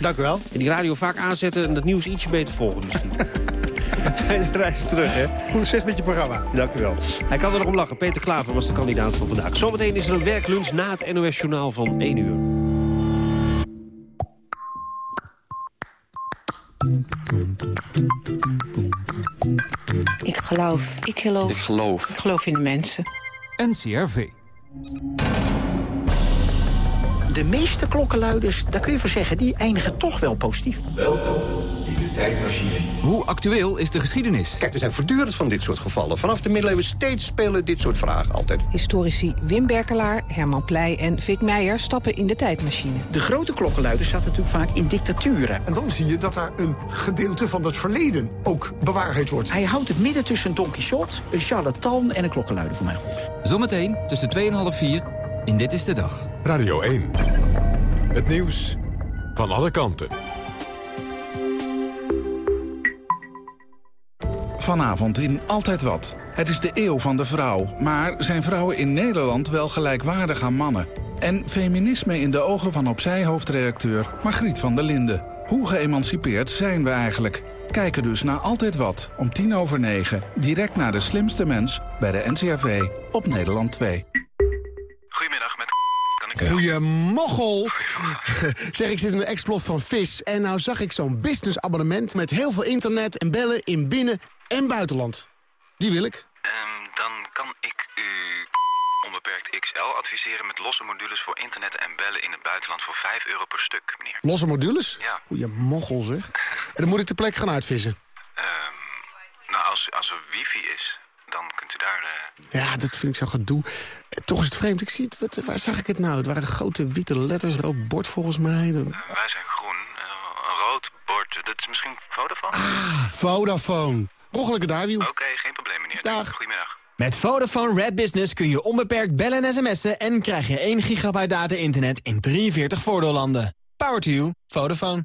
Dank u wel. En die radio vaak aanzetten en het nieuws ietsje beter volgen misschien. <laughs> Fijne reis terug, hè? Goed succes met je programma. Dank u wel. Hij kan er nog om lachen. Peter Klaver was de kandidaat van vandaag. Zometeen is er een werklunch na het NOS-journaal van 1 uur. Ik geloof. Ik geloof. Ik geloof. Ik geloof in de mensen. NCRV. De meeste klokkenluiders, daar kun je van zeggen, die eindigen toch wel positief. Welkom in de tijdmachine. Hoe actueel is de geschiedenis? Kijk, er zijn voortdurend van dit soort gevallen. Vanaf de middeleeuwen steeds spelen dit soort vragen altijd. Historici Wim Berkelaar, Herman Pleij en Vic Meijer stappen in de tijdmachine. De grote klokkenluiders zaten natuurlijk vaak in dictaturen. En dan zie je dat daar een gedeelte van het verleden ook bewaarheid wordt. Hij houdt het midden tussen een Don Quixote, een charlatan en een klokkenluider voor mij goed. Zometeen tussen 2 en half 4 in Dit is de Dag. Radio 1. Het nieuws van alle kanten. Vanavond in Altijd Wat. Het is de eeuw van de vrouw. Maar zijn vrouwen in Nederland wel gelijkwaardig aan mannen? En feminisme in de ogen van opzij-hoofdredacteur Margriet van der Linden. Hoe geëmancipeerd zijn we eigenlijk? Kijken dus naar Altijd Wat, om tien over negen. Direct naar de slimste mens, bij de NCRV, op Nederland 2. Goedemiddag, met kan ik... Goeiemoggel! <laughs> zeg, ik zit in een explot van vis en nou zag ik zo'n businessabonnement... met heel veel internet en bellen in binnen- en buitenland. Die wil ik. Ehm, dan kan ik u onbeperkt XL adviseren met losse modules voor internet en bellen in het buitenland voor 5 euro per stuk, meneer. Losse modules? Ja. Goeiemoggel, zeg. En dan moet ik de plek gaan uitvissen. Ehm, nou, als, als er wifi is, dan kunt u daar... eh, Ja, dat vind ik zo gedoe. Eh, Toch is het vreemd. Ik zie het, wat, waar zag ik het nou? Het waren grote witte letters, rood bord volgens mij. Wij zijn groen, eh, een rood bord. Dat is misschien Vodafone? Ah, Vodafone. Roggelijke daarwiel. Oké, geen probleem, meneer. Dag. Goedemiddag. Met Vodafone Red Business kun je onbeperkt bellen en sms'en... en krijg je 1 gigabyte data-internet in 43 voordeellanden. Power to you. Vodafone.